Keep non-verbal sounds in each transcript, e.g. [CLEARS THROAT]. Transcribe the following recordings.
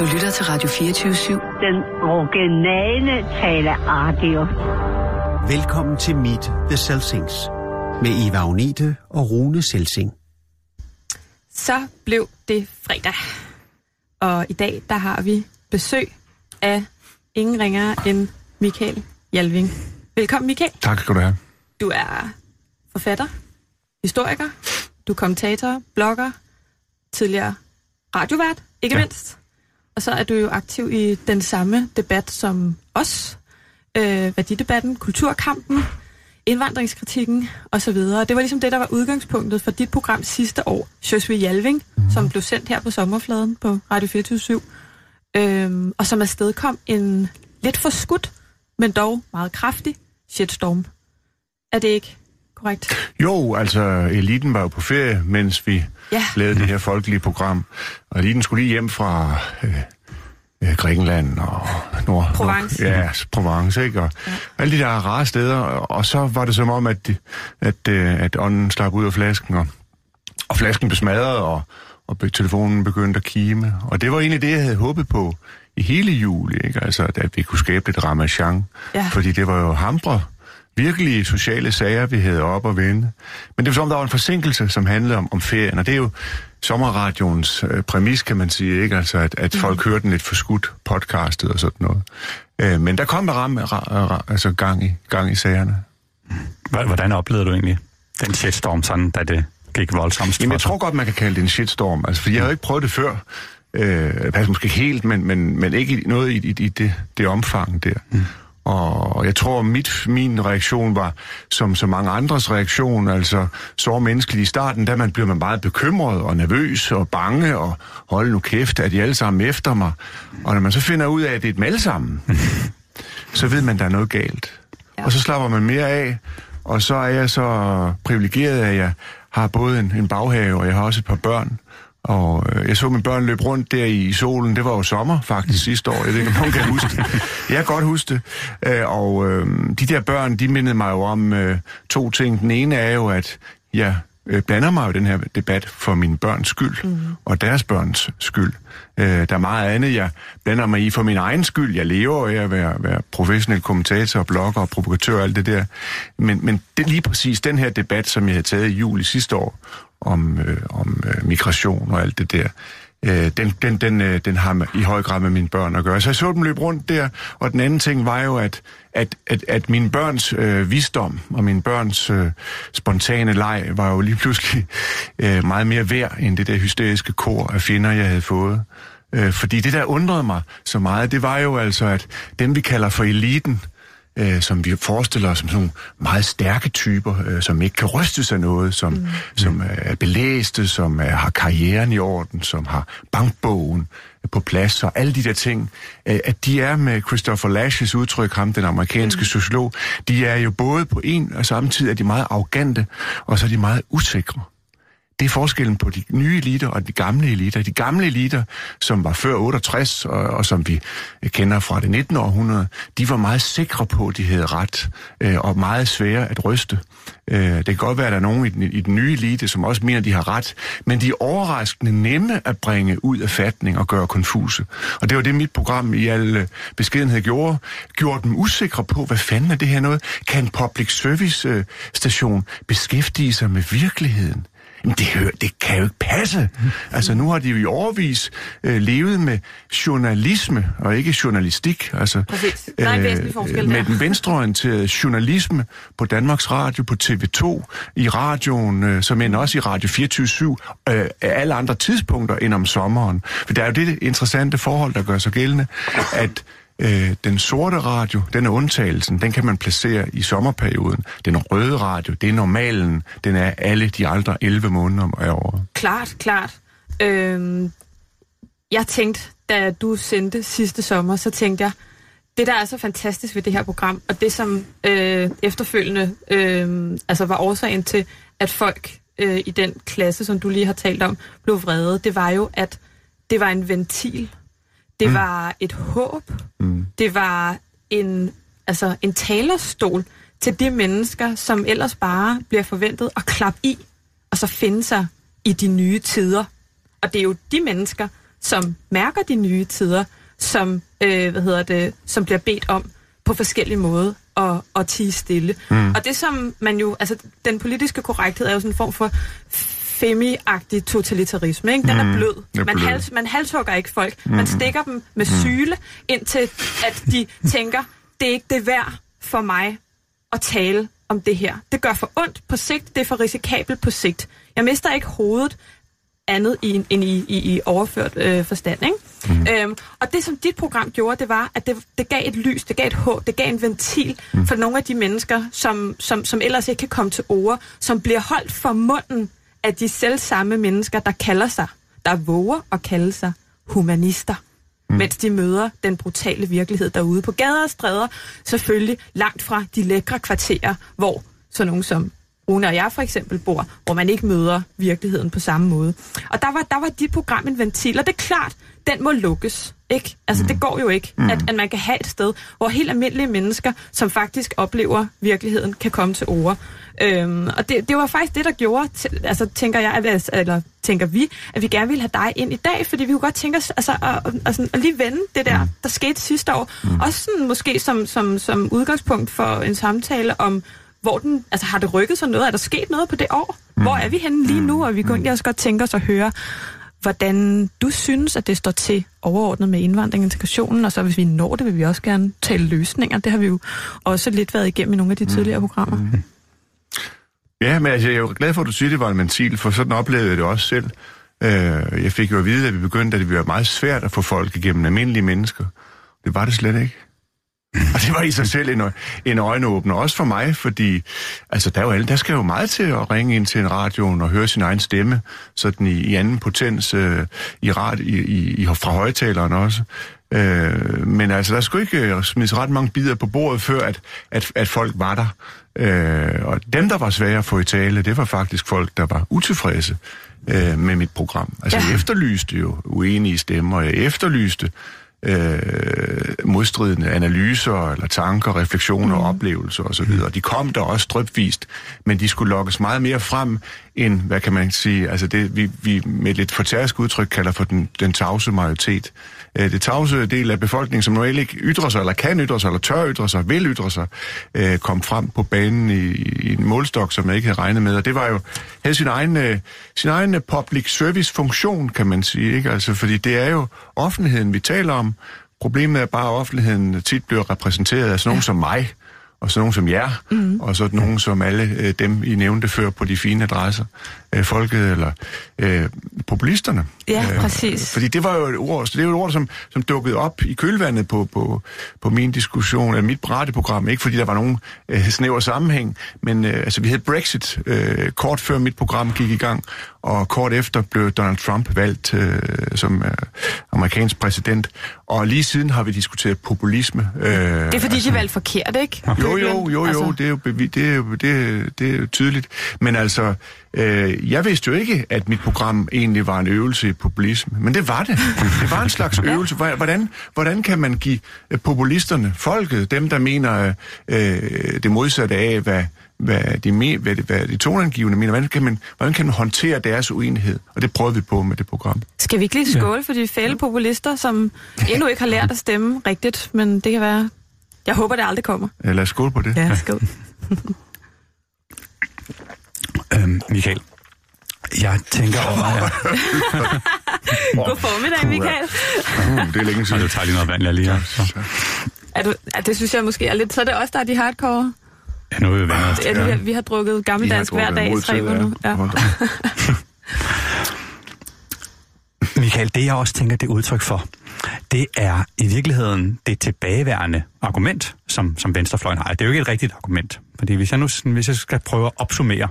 Du lytter til Radio 24 /7. Den originale taleradio. Velkommen til Meet the Selsings med Eva Agnete og Rune Selsing. Så blev det fredag. Og i dag, der har vi besøg af ingen ringere end Michael Jalving. Velkommen, Michael. Tak skal du have. Du er forfatter, historiker, du er kommentator, blogger, tidligere radiovært, ikke Ja. mindst. Og så er du jo aktiv i den samme debat som os. Øh, værdidebatten, kulturkampen, indvandringskritikken osv. Det var ligesom det, der var udgangspunktet for dit program sidste år, Sjøsvi Jalving, mm. som blev sendt her på sommerfladen på Radio 24 øhm, og som afsted kom en lidt for skudt, men dog meget kraftig shitstorm. Er det ikke korrekt? Jo, altså, eliten var jo på ferie, mens vi Ja. lavede det her folkelige program. Og eliten skulle lige hjem fra øh, øh, Grækenland og Nord... Provence. Nord, ja, Provence, ikke? Og ja. alle de der rare steder. Og så var det som om, at, at, øh, at ånden slap ud af flasken, og, og flasken blev smadret, og, og telefonen begyndte at kime. Og det var egentlig det, jeg havde håbet på i hele juli, ikke? Altså, at, at vi kunne skabe lidt ramachan. Ja. Fordi det var jo hambre virkelige sociale sager, vi havde op og vende. Men det var som, der var en forsinkelse, som handlede om, om ferien, og det er jo sommerradioens øh, præmis, kan man sige, ikke? Altså, at, at folk hørte den lidt for skudt podcastet og sådan noget. Øh, men der kom der ramme, ra, ra, altså gang i, gang i sagerne. Hvordan oplevede du egentlig den shitstorm, sådan, da det gik voldsomt? Jamen, jeg for tror godt, man kan kalde det en shitstorm, altså, fordi jeg har jo ikke prøvet det før. Øh, passer måske helt, men, men, men ikke noget i, i, i det, det omfang der. Mm. Og jeg tror, mit, min reaktion var, som så mange andres reaktion, altså så menneskeligt i starten, da man blev man meget bekymret og nervøs og bange, og hold nu kæft, at de alle sammen er efter mig. Og når man så finder ud af, at det er dem alle sammen, [LAUGHS] så ved man, at der er noget galt. Ja. Og så slapper man mere af, og så er jeg så privilegeret, at jeg har både en, en baghave, og jeg har også et par børn. Og øh, jeg så mine børn løbe rundt der i solen. Det var jo sommer faktisk sidste år. Jeg ved ikke, om nogen kan huske det. Jeg kan godt huske det. Øh, og øh, de der børn, de mindede mig jo om øh, to ting. Den ene er jo, at jeg øh, blander mig i den her debat for mine børns skyld, mm. og deres børns skyld. Øh, der er meget andet, jeg blander mig i for min egen skyld. Jeg lever af at være, være professionel kommentator, blogger og provokatør og alt det der. Men, men det er lige præcis den her debat, som jeg havde taget i juli sidste år, om, øh, om øh, migration og alt det der, øh, den, den, den, øh, den har i høj grad med mine børn at gøre. Så jeg så dem løbe rundt der, og den anden ting var jo, at, at, at, at mine børns øh, visdom og mine børns øh, spontane leg var jo lige pludselig [LAUGHS] øh, meget mere værd end det der hysteriske kor af fjender, jeg havde fået. Øh, fordi det, der undrede mig så meget, det var jo altså, at dem, vi kalder for eliten, øh, som vi forestiller os som sådan nogle meget stærke typer, øh, som ikke kan rystes af noget, som, mm. som er belæste, som er, har karrieren i orden, som har bankbogen på plads og alle de der ting, øh, at de er med Christopher Lashes udtryk, ham den amerikanske mm. sociolog, de er jo både på en og samme tid er de meget arrogante, og så er de meget usikre. Det er forskellen på de nye eliter og de gamle eliter. De gamle eliter, som var før 68, og, og som vi kender fra det 19. århundrede, de var meget sikre på, at de havde ret, øh, og meget svære at ryste. Øh, det kan godt være, at der er nogen i den, i den nye elite, som også mener, at de har ret, men de er overraskende nemme at bringe ud af fatning og gøre konfuse. Og det var det, mit program i al øh, beskedenhed gjorde. Gjorde dem usikre på, hvad fanden er det her noget? Kan en public service øh, station beskæftige sig med virkeligheden? Jamen, det, hører, det kan jo ikke passe. Altså, nu har de jo i overvis øh, levet med journalisme, og ikke journalistik. Altså, Præcis. Der er en væsentlig forskel med der. den venstreorienterede journalisme på Danmarks Radio, på TV2, i radioen, øh, som end også i Radio 24 øh, alle andre tidspunkter end om sommeren. For der er jo det interessante forhold, der gør sig gældende, at øh, den sorte radio, den er undtagelsen, den kan man placere i sommerperioden. Den røde radio, det er normalen, den er alle de andre 11 måneder om året. Klart, klart. Øhm, jeg tænkte, da du sendte sidste sommer, så tænkte jeg, det der er så fantastisk ved det her program, og det som øh, efterfølgende øh, altså var årsagen til, at folk øh, i den klasse, som du lige har talt om, blev vrede, det var jo, at det var en ventil. Det mm. var et håb. Mm. Det var en, altså en talerstol til de mennesker, som ellers bare bliver forventet at klappe i, og så finde sig i de nye tider. Og det er jo de mennesker, som mærker de nye tider, som, øh, hvad hedder det, som bliver bedt om på forskellige måder at, at tige stille. Mm. Og det som man jo, altså den politiske korrekthed er jo sådan en form for femi-agtig totalitarisme. Ikke? Den Mm, er blød. er Man, blød. hals, man halshugger ikke folk. Man stikker dem med syle, indtil at de tænker, det er ikke det værd for mig at tale om det her. Det gør for ondt på sigt, det er for risikabelt på sigt. Jeg mister ikke hovedet andet i, end i, i, i overført øh, forstand. Ikke? Mm. Øhm, og det, som dit program gjorde, det var, at det, det gav et lys, det gav et håb, det gav en ventil mm. for nogle af de mennesker, som, som, som ellers ikke kan komme til ord, som bliver holdt for munden af de selv samme mennesker, der kalder sig, der våger at kalde sig humanister. Mm. Mens de møder den brutale virkelighed derude på gader og stræder, selvfølgelig langt fra de lækre kvarterer, hvor sådan nogen som Rune og jeg for eksempel bor, hvor man ikke møder virkeligheden på samme måde. Og der var, der var dit program en ventil, og det er klart, den må lukkes. Ikke? Altså, mm. det går jo ikke, mm. at, at man kan have et sted, hvor helt almindelige mennesker, som faktisk oplever virkeligheden, kan komme til ord. Øhm, og det, det var faktisk det, der gjorde, altså tænker jeg, at- eller tænker vi, at vi gerne ville have dig ind i dag, fordi vi kunne godt tænke os altså, at, at, at, sådan, at lige vende det der, der skete sidste år. Mm. Også sådan, måske som, som, som udgangspunkt for en samtale om, hvor den, altså har det rykket sig noget? Er der sket noget på det år? Mm. Hvor er vi henne lige nu? Og vi kunne egentlig også godt tænke os at høre, hvordan du synes, at det står til overordnet med indvandring og integrationen, og så hvis vi når det, vil vi også gerne tale løsninger. Det har vi jo også lidt været igennem i nogle af de tidligere programmer. Mm. Ja, men altså, jeg er jo glad for, at du siger, at det var en ventil, for sådan oplevede jeg det også selv. Øh, jeg fik jo at vide, at vi begyndte, at det ville være meget svært at få folk igennem almindelige mennesker. Det var det slet ikke. [LAUGHS] Og det var i sig selv en, en øjenåbner, også for mig, fordi altså, der, er jo alle, der skal jo meget til at ringe ind til en radioen og høre sin egen stemme, sådan i, i anden potens øh, i rad, i, i, fra højtaleren også. Øh, men altså, der skulle ikke øh, smides ret mange bidder på bordet, før at, at, at folk var der. Øh, og dem, der var svære at få i tale, det var faktisk folk, der var utilfredse øh, med mit program. Altså, Ja. jeg efterlyste jo uenige stemmer, jeg efterlyste øh, modstridende analyser, eller tanker, refleksioner, mm. oplevelser osv. Og de kom der også drøbvist, men de skulle lokkes meget mere frem end, hvad kan man sige, altså det, vi, vi med et lidt fortærsk udtryk kalder for den, den tavse majoritet. Øh, det tavse del af befolkningen, som normalt ikke ytrer sig, eller kan ytre sig, eller tør ytre sig, vil ytre sig, øh, kom frem på banen i, i en målstok, som jeg ikke havde regnet med. Og det var jo, havde sin egen, øh, sin egen øh, public service funktion, kan man sige. Ikke? Altså, fordi det er jo offentligheden, vi taler om. Problemet er bare, at offentligheden tit bliver repræsenteret af sådan nogen som mig, og sådan nogen som jer, mm. og så nogen som alle øh, dem, I nævnte før på de fine adresser. Øh, folket eller øh, populisterne. Ja, Øh, præcis. Fordi det var jo et ord, så det er jo et ord, som, som dukkede op i kølvandet på, på, på min diskussion, af mit radioprogram. Ikke fordi der var nogen øh, snæver sammenhæng, men øh, altså, vi havde Brexit øh, kort før mit program gik i gang, og kort efter blev Donald Trump valgt øh, som øh, amerikansk præsident. Og lige siden har vi diskuteret populisme. Øh, Det er fordi, de valgte forkert, ikke? jo, jo, jo, jo, Altså, det er jo, det er jo, det, er- det er jo tydeligt. Men altså, øh, jeg vidste jo ikke, at mit program egentlig var en øvelse i populisme. Men det var det. Det var en slags [LAUGHS] øvelse. Hvor- Hvordan, hvordan kan man give øh, populisterne, folket, dem der mener øh, det modsatte af, hvad, hvad, de, me, hvad, de- hvad de tonangivende mener, hvordan kan, man, hvordan kan man håndtere deres uenighed? Og det prøvede vi på med det program. Skal vi ikke lige skåle for de fæle populister, som endnu ikke har lært at stemme rigtigt, men det kan være... Jeg håber, det aldrig kommer. Øh, Lad os skåle på det. Ja, skål. [LAUGHS] Øhm, Michael, jeg tænker over... Ja. [LAUGHS] God formiddag, Michael. Uh, det er længe siden. du tager lige noget vand, jeg lige har. Så. Er du, er, det synes jeg måske er lidt... Så er det også der er de hardcore. Ja, nu er vi venner. Ja, vi, har, vi har drukket gammeldansk hver dag i tre uger nu. Ja. [LAUGHS] Michael, det jeg også tænker, det er udtryk for, det er i virkeligheden det tilbageværende argument, som, som Venstrefløjen har. Det er jo ikke et rigtigt argument, fordi hvis jeg nu hvis jeg skal prøve at opsummere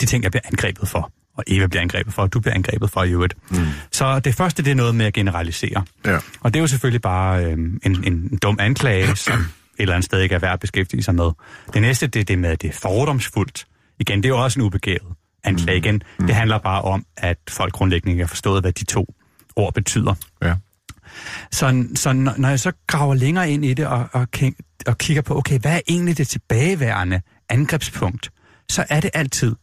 de ting, jeg bliver angrebet for, og Eva bliver angrebet for, og du bliver angrebet for i øvrigt. Mm. Så det første, det er noget med at generalisere. Ja. Og det er jo selvfølgelig bare øh, en, en dum anklage, som et eller andet sted ikke er værd at beskæftige sig med. Det næste, det er det med, at det er fordomsfuldt. Igen, det er jo også en ubegavet anklage. Igen, det handler bare om, at folk grundlæggende ikke har forstået, hvad de to ord betyder. Ja. Så, så når jeg så graver længere ind i det og, og, og kigger på, okay, hvad er egentlig det tilbageværende angrebspunkt, så er det altid,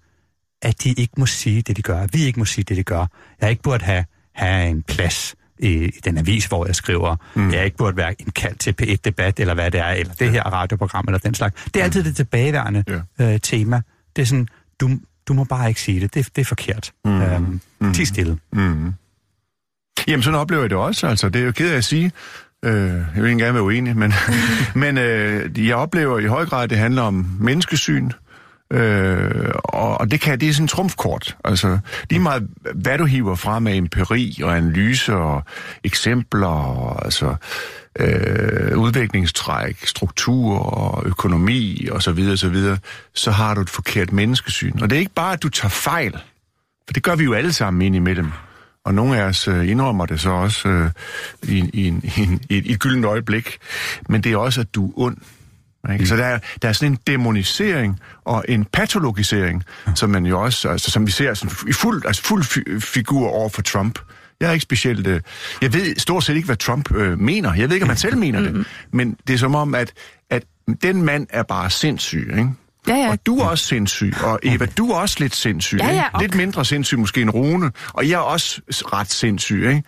at de ikke må sige det, de gør. Vi ikke må sige det, de gør. Jeg ikke burde have, have en plads i, i den avis, hvor jeg skriver, mm. jeg ikke burde være indkaldt til P1-debat, eller hvad det er, eller det her radioprogram, eller den slags. Det er altid det tilbageværende Ja. øh, tema. Det er sådan, du, du må bare ikke sige det. Det, det er forkert. Mm. Øhm, mm. Ti stille. Jamen, sådan oplever jeg det også. Altså, det er jo ked af at sige. Øh, jeg vil ikke gerne være uenig, men, [LAUGHS] men øh, jeg oplever i høj grad, at det handler om menneskesyn. Øh, og, og det kan det er sådan en trumfkort. Altså, lige meget hvad du hiver frem af empiri og analyse og eksempler og altså, øh, udviklingstræk, struktur og økonomi og så videre, så videre, så har du et forkert menneskesyn. Og det er ikke bare, at du tager fejl, for det gør vi jo alle sammen ind imellem. Og nogle af os øh, indrømmer det så også øh, i, en- i, i, i, et, i et gyldent øjeblik. Men det er også, at du er ond. Ikke? Mm. Så der er, der er sådan en demonisering og en patologisering, som man jo også, altså, som vi ser sådan, i fuld, altså fuld fi- figur over for Trump. Jeg er ikke specielt... Øh, jeg ved stort set ikke, hvad Trump øh, mener. Jeg ved ikke, om han selv mener det. Men det er som om, at, at den mand er bare sindssyg, ikke? Ja, ja. Og du er også sindssyg, og Eva, du er også lidt sindssyg. Ja, ja, og- Lidt mindre sindssyg måske end Rune, og jeg er også ret sindssyg, ikke?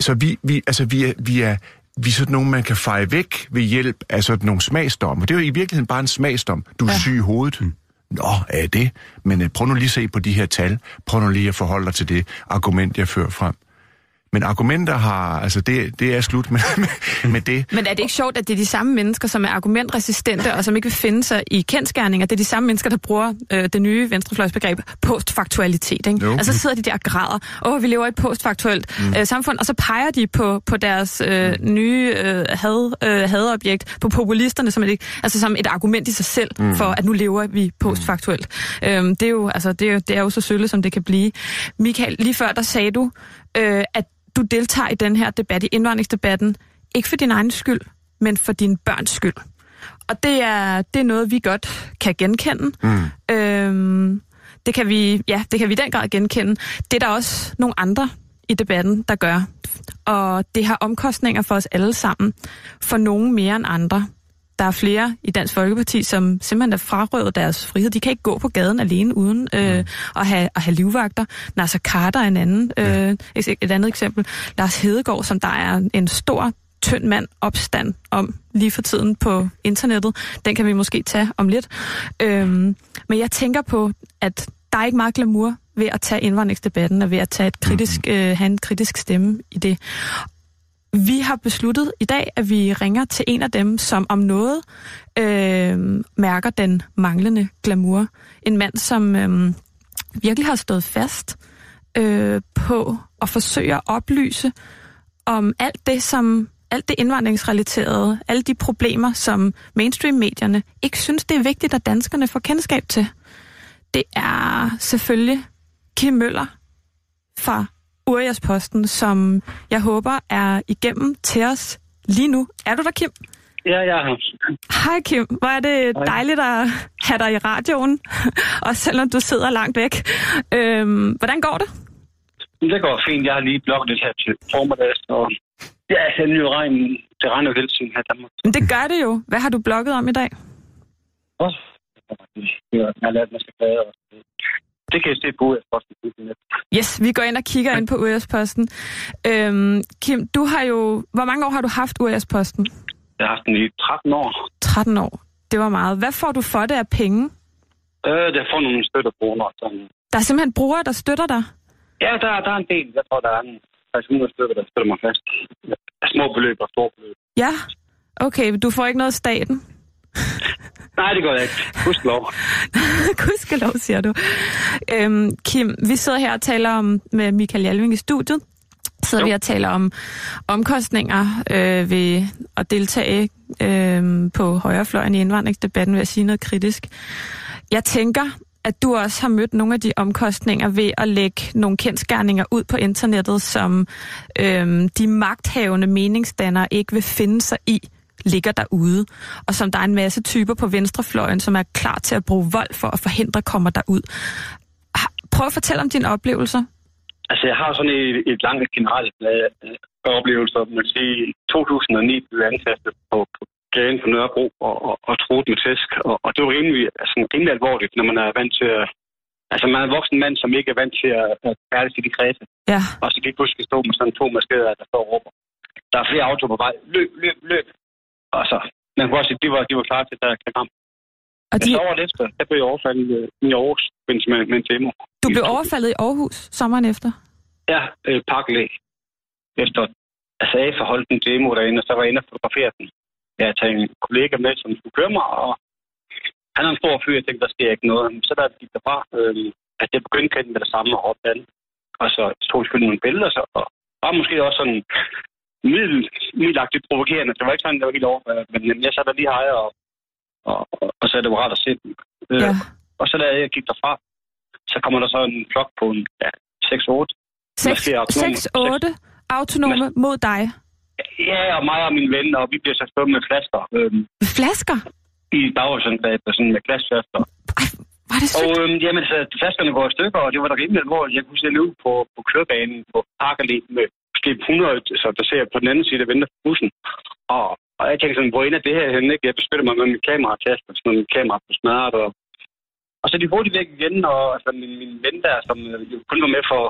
Så vi, vi, altså, vi, er, vi, er, vi er sådan nogle, man kan feje væk ved hjælp af sådan nogle smagsdomme. Det er jo i virkeligheden bare en smagsdom. Du er ja. syg i hovedet. Nå, er det? Men øh, prøv nu lige at se på de her tal. Prøv nu lige at forholde dig til det argument, jeg fører frem. Men argumenter har, altså det, det er slut med, med, med det. Men er det ikke sjovt, at det er de samme mennesker, som er argumentresistente og som ikke vil finde sig i kendskærninger? Det er de samme mennesker, der bruger øh, det nye venstrefløjsbegreb postfaktualitet. Ikke? Jo. Altså sidder de der og græder. Åh, oh, vi lever i et postfaktuelt mm. øh, samfund. Og så peger de på, på deres øh, nye øh, had, øh, hadobjekt, på populisterne, som et, altså som et argument i sig selv mm. for, at nu lever vi postfaktuelt. Mm. Øhm, det, er jo, altså, det, er jo, det er jo så sølle, som det kan blive. Michael, lige før der sagde du, øh, at du deltager i den her debat, i indvandringsdebatten, ikke for din egen skyld, men for din børns skyld. Og det er, det er noget, vi godt kan genkende. Mm. Øhm, det kan vi, ja, det kan vi i den grad genkende. Det er der også nogle andre i debatten, der gør. Og det har omkostninger for os alle sammen. For nogen mere end andre. Der er flere i Dansk Folkeparti, som simpelthen er frarøvet deres frihed. De kan ikke gå på gaden alene uden øh, at, have, at have livvagter. Nasser Carter er en anden, øh, et, et andet eksempel. Lars Hedegaard, som der er en stor tynd mand opstand om lige for tiden på internettet. Den kan vi måske tage om lidt. Øhm, men jeg tænker på, at der er ikke meget glamour ved at tage indvandringsdebatten og ved at tage et kritisk, øh, have en kritisk stemme i det. Vi har besluttet i dag, at vi ringer til en af dem, som om noget øh, mærker den manglende glamour. En mand, som øh, virkelig har stået fast øh, på at forsøge at oplyse om alt det, som alt det indvandringsrelaterede, alle de problemer, som mainstream-medierne ikke synes, det er vigtigt, at danskerne får kendskab til. Det er selvfølgelig Kim Møller fra Urias Posten, som jeg håber er igennem til os lige nu. Er du der, Kim? Ja, jeg er her. Hej Kim, hvor er det Hej. dejligt at have dig i radioen, [LAUGHS] også selvom du sidder langt væk. Øhm, hvordan går det? Det går fint. Jeg har lige blokket det her til formiddag, så ja, jeg er jo regn. Det regner jo hele tiden her i Danmark. Men det gør det jo. Hvad har du blogget om i dag? Også. Jeg har lært, at man skal bade. og- Det kan I se på UF Posten. Yes, vi går ind og kigger ind på URS Posten. Øhm, Kim, du har jo... Hvor mange år har du haft URS Posten? Jeg har haft den i 13 år. 13 år. Det var meget. Hvad får du for det af penge? Øh, der får nogle støttebrugere. Sådan. Der er simpelthen brugere, der støtter dig. Ja, der, der er en del. Jeg tror, der er en 600 stykker, der støtter mig fast. Små beløb og store beløb. Ja, okay. Du får ikke noget af staten. [LAUGHS] Nej, det jeg ikke. Husk lov. [LAUGHS] Gudskelov, siger du. Øhm, Kim, vi sidder her og taler om med Michael Jalving i studiet. Sidder Jo. vi og taler om omkostninger øh, ved at deltage øh, på højrefløjen i indvandringsdebatten ved at sige noget kritisk. Jeg tænker, at du også har mødt nogle af de omkostninger ved at lægge nogle kendskærninger ud på internettet, som øh, de magthavende meningsdannere ikke vil finde sig i ligger derude, og som der er en masse typer på venstrefløjen, som er klar til at bruge vold for at forhindre kommer derud. Prøv at fortælle om dine oplevelser. Altså, jeg har sådan et, et langt generelt øh, oplevelser. Man sige, i 2009 blev ansat på, på gaden på Nørrebro og, og, og troet med tæsk. Og, og det var rimelig, altså, rimelig alvorligt, når man er vant til at Altså, man er en voksen mand, som ikke er vant til at, at færdes i de kredse. Ja. Og så kan ikke pludselig stå med sådan to maskerede, der står og råber. Der er flere autoer på vej. Løb, løb, løb. Og så, man kunne også sige, at de var, de var klar til, at der kan ramme. Og De... de, Så året efter, der blev jeg overfaldet øh, i Aarhus, med, med en demo. du blev overfaldet i Aarhus sommeren efter. Ja, øh, pakkelæg. Efter, altså jeg forholdt en demo derinde, og så var jeg inde og fotografere den. Jeg havde taget en kollega med, som skulle køre mig, og han er en stor fyr, jeg tænkte, der sker ikke noget. Så der gik derfra, øh, at jeg begyndte at kende med det samme og an. Og så tog jeg selvfølgelig nogle billeder, så, og var måske også sådan middel, middelagtigt provokerende. Det var ikke sådan, det var helt over, men jeg sad der lige her og, og, og, og så det jo rart at se den. Øh, Ja. Og så da jeg gik derfra, så kommer der så en flok på en ja, 6-8. 6-8 autonome mod dig. Ja, og mig og min ven, og vi bliver så stået med flasker øhm, Flasker? i dagsangrebet, sådan med glasflasker. Ej, var det Og sygt? øhm, jamen, så flaskerne går i stykker, og det var da rimelig alvorligt. Jeg kunne se ud på, på kørebanen på Parkerli med måske 100, så der ser på den anden side, der venter på bussen. Og, og jeg tænker sådan, hvor ender det her henne? Ikke? Jeg beskytter mig med min kameratast, og sådan min kamera på smart, Og, og så er de hurtigt væk igen, og altså, min, min ven der, som øh, jo kun var med for,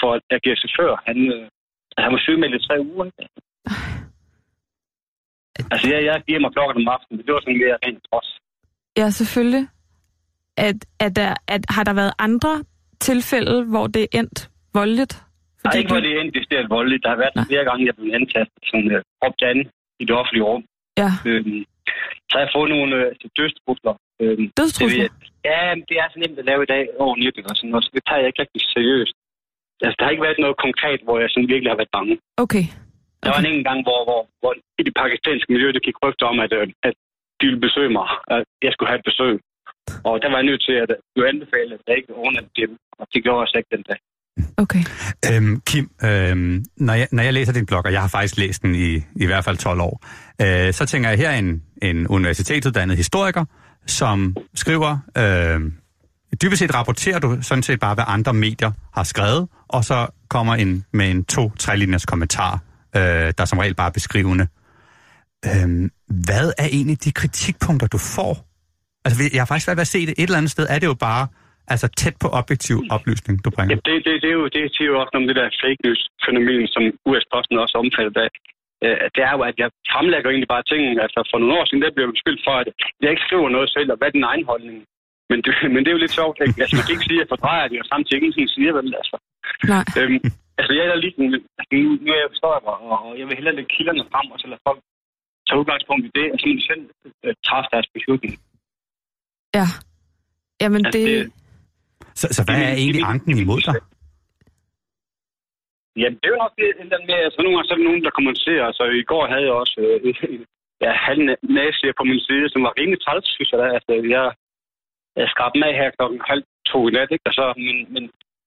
for at agere chauffør, han, øh, han var sygemeldt i tre uger. Ikke? Altså, jeg, jeg giver mig klokken om aftenen, men det var sådan mere rent trods. Ja, selvfølgelig. At, at der, at, har der været andre tilfælde, hvor det er endt voldeligt? Der er ikke, hvor det er endt decideret voldeligt. Der har været Nej. flere gange, jeg blevet antastet sådan øh, råbt an i det offentlige rum. Ja, Øhm, så har jeg fået nogle øh, dødstrusler. Øhm, det dødstrusler. jeg- ja, det er så nemt at lave i dag over nettet og sådan noget, så det tager jeg ikke rigtig seriøst. Altså, der har ikke været noget konkret, hvor jeg sådan virkelig har været bange. Okay. Der var en enkelt gang, hvor, hvor, hvor i det pakistanske miljø, der gik rygter om, at, øh, at de ville besøge mig, at jeg skulle have et besøg. Og der var jeg nødt til at blive anbefalet, at jeg ikke overnat dem, og det gjorde jeg så ikke den dag. Okay. Øhm, Kim, øhm, når, jeg, når jeg læser din blog, og jeg har faktisk læst den i, i hvert fald 12 år, øh, så tænker jeg, her er en, en universitetsuddannet historiker, som skriver, øh, dybest set rapporterer du sådan set bare, hvad andre medier har skrevet, og så kommer en med en to-tre linjers kommentar, øh, der som regel bare er beskrivende. Øh, hvad er egentlig de kritikpunkter, du får? Altså, jeg har faktisk været ved at se det et eller andet sted, er det jo bare altså tæt på objektiv oplysning, du bringer. Ja, det, det, det, er jo, det siger jo også noget om det der fake news-fænomen, som US-posten også omfatter af. Øh, Det er jo, at jeg fremlægger egentlig bare ting. Altså for nogle år siden, der blev jeg beskyldt for, at jeg ikke skriver noget selv, og hvad er din egen holdning? Men det, [LAUGHS] men det er jo lidt sjovt, ikke? Altså, man kan ikke sige, at jeg fordrejer det, og samtidig ingenting siger, vel? Altså, Nej. øhm, altså jeg er lige sådan, altså, nu nu er jeg historiker, og og jeg vil hellere lægge kilderne frem, og så lade folk tage udgangspunkt i det, og så selv øh, træffe deres beslutning. Ja. Jamen, Altså, det... det- Så, så hvad det- er egentlig anken imod dig? Jamen, det er jo nok det, den der med, altså nogle gange så er der nogen, der kommenterer, så i går havde jeg også øh, [LAUGHS] ja, halv nazi på min side, som var rimelig træls, synes jeg da. Altså, jeg, jeg skrab dem af her klokken halv to i nat, ikke? Altså, men, men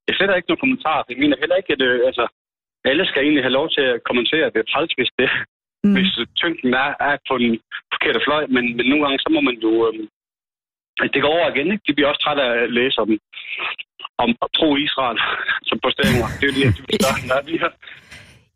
jeg sætter ikke nogen kommentarer. Jeg mener heller ikke, at øh, altså, alle skal egentlig have lov til at kommentere, at det er træls, hvis, det, mm. hvis tyngden er, er på den forkerte fløj, men, men nogle gange, så må man jo... Øh, det går over igen, ikke? De bliver også trætte af at læse om, om pro-Israel [LAUGHS] som posteringer. Det er jo de her, der er her.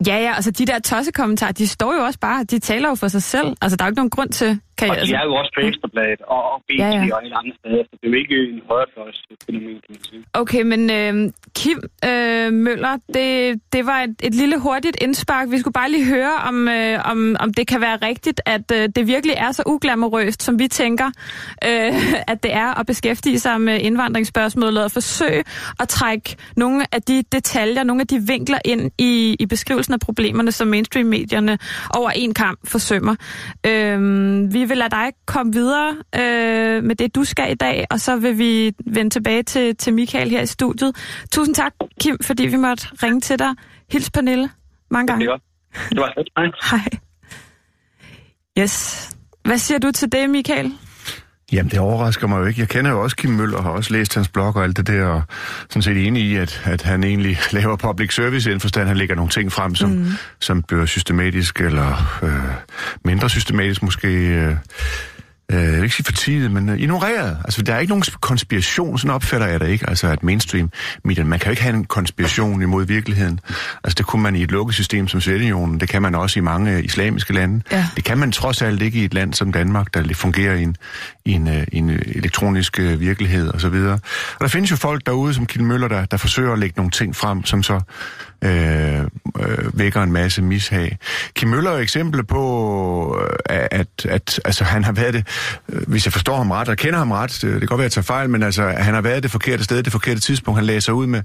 Ja, ja, altså de der tossekommentarer, de står jo også bare, de taler jo for sig selv. Altså, der er jo ikke nogen grund til... Kan Og jeg, de altså, er jo også på Ekstrabladet og, og BT Ja, ja, ja. ja. og alle andre steder. Så det er jo ikke en højrefløjsfænomen, kan man sige. Okay, men øh, Kim øh, Møller, det, det var et, et lille hurtigt indspark. Vi skulle bare lige høre, om, øh, om, om det kan være rigtigt, at øh, det virkelig er så uglamorøst, som vi tænker, øh, at det er at beskæftige sig med indvandringsspørgsmålet og forsøge at trække nogle af de detaljer, nogle af de vinkler ind i, i beskrivelsen af problemerne, som mainstream-medierne over en kamp forsømmer. Øh, vi vil lade dig komme videre øh, med det, du skal i dag, og så vil vi vende tilbage til, til Michael her i studiet. Tusind tak, Kim, fordi vi måtte ringe til dig. Hils Pernille mange Det gange. er godt. Det var. Hej. Hej. Yes. Hvad siger du til det, Michael? Jamen, det overrasker mig jo ikke. Jeg kender jo også Kim Møller, og har også læst hans blog og alt det der, og sådan set enig i, at, at han egentlig [LAUGHS] laver public service i den forstand, han lægger nogle ting frem, som, mm. som bliver systematisk, eller øh, mindre systematisk måske, øh, øh, jeg vil ikke sige for men øh, ignoreret. Altså, der er ikke nogen konspiration, sådan opfatter jeg det ikke, altså at mainstream media, man kan jo ikke have en konspiration imod virkeligheden. Altså, det kunne man i et lukket system som Sovjetunionen, det kan man også i mange øh, islamiske lande. Ja. Det kan man trods alt ikke i et land som Danmark, der fungerer i en, i en, øh, en elektronisk øh, virkelighed og så videre. Og der findes jo folk derude, som Kim Møller, der, der forsøger at lægge nogle ting frem, som så øh, øh, vækker en masse mishag. Kim Møller er eksempel på, øh, at, at altså, han har været det, øh, hvis jeg forstår ham ret, og kender ham ret, det, det kan godt være, at jeg tager fejl, men altså, han har været det forkerte sted, det forkerte tidspunkt. Han læser ud med,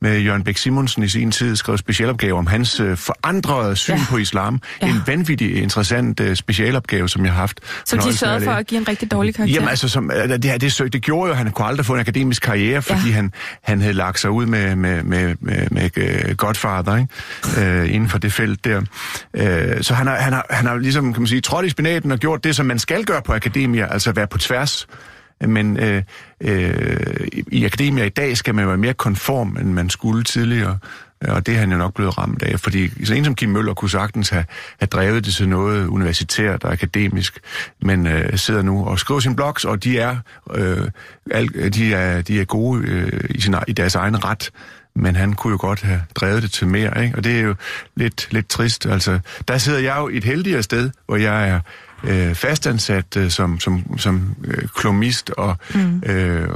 med Jørgen Bæk Simonsen i sin tid, skrev specialopgave om hans øh, forandrede syn Ja. på islam. Ja. En vanvittig interessant øh, specialopgave, som jeg har haft. Som de sørgede for at give en rigtig dårlig karakter. Jamen altså, som, øh, det, her, det, søg- det gjorde jo, at han kunne aldrig få en akademisk karriere, fordi Ja. han, han havde lagt sig ud med, med, med, med, med øh, Godfather, ikke? Øh, inden for det felt der. Øh, så han har, han, har, han har ligesom, kan man sige, trådt i spinaten og gjort det, som man skal gøre på akademier, altså være på tværs. Men øh, øh, i akademier i dag skal man være mere konform, end man skulle tidligere. Og det er han jo nok blevet ramt af, fordi så en som Kim Møller kunne sagtens have, have drevet det til noget universitært og akademisk, men øh, sidder nu og skriver sine blogs, og de er, øh, al, de er, de er gode øh, i, sin, i deres egen ret, men han kunne jo godt have drevet det til mere, ikke? og det er jo lidt, lidt trist. Altså, der sidder jeg jo et heldigere sted, hvor jeg er øh, fastansat øh, som, som, som øh, klumist, og mm. øh,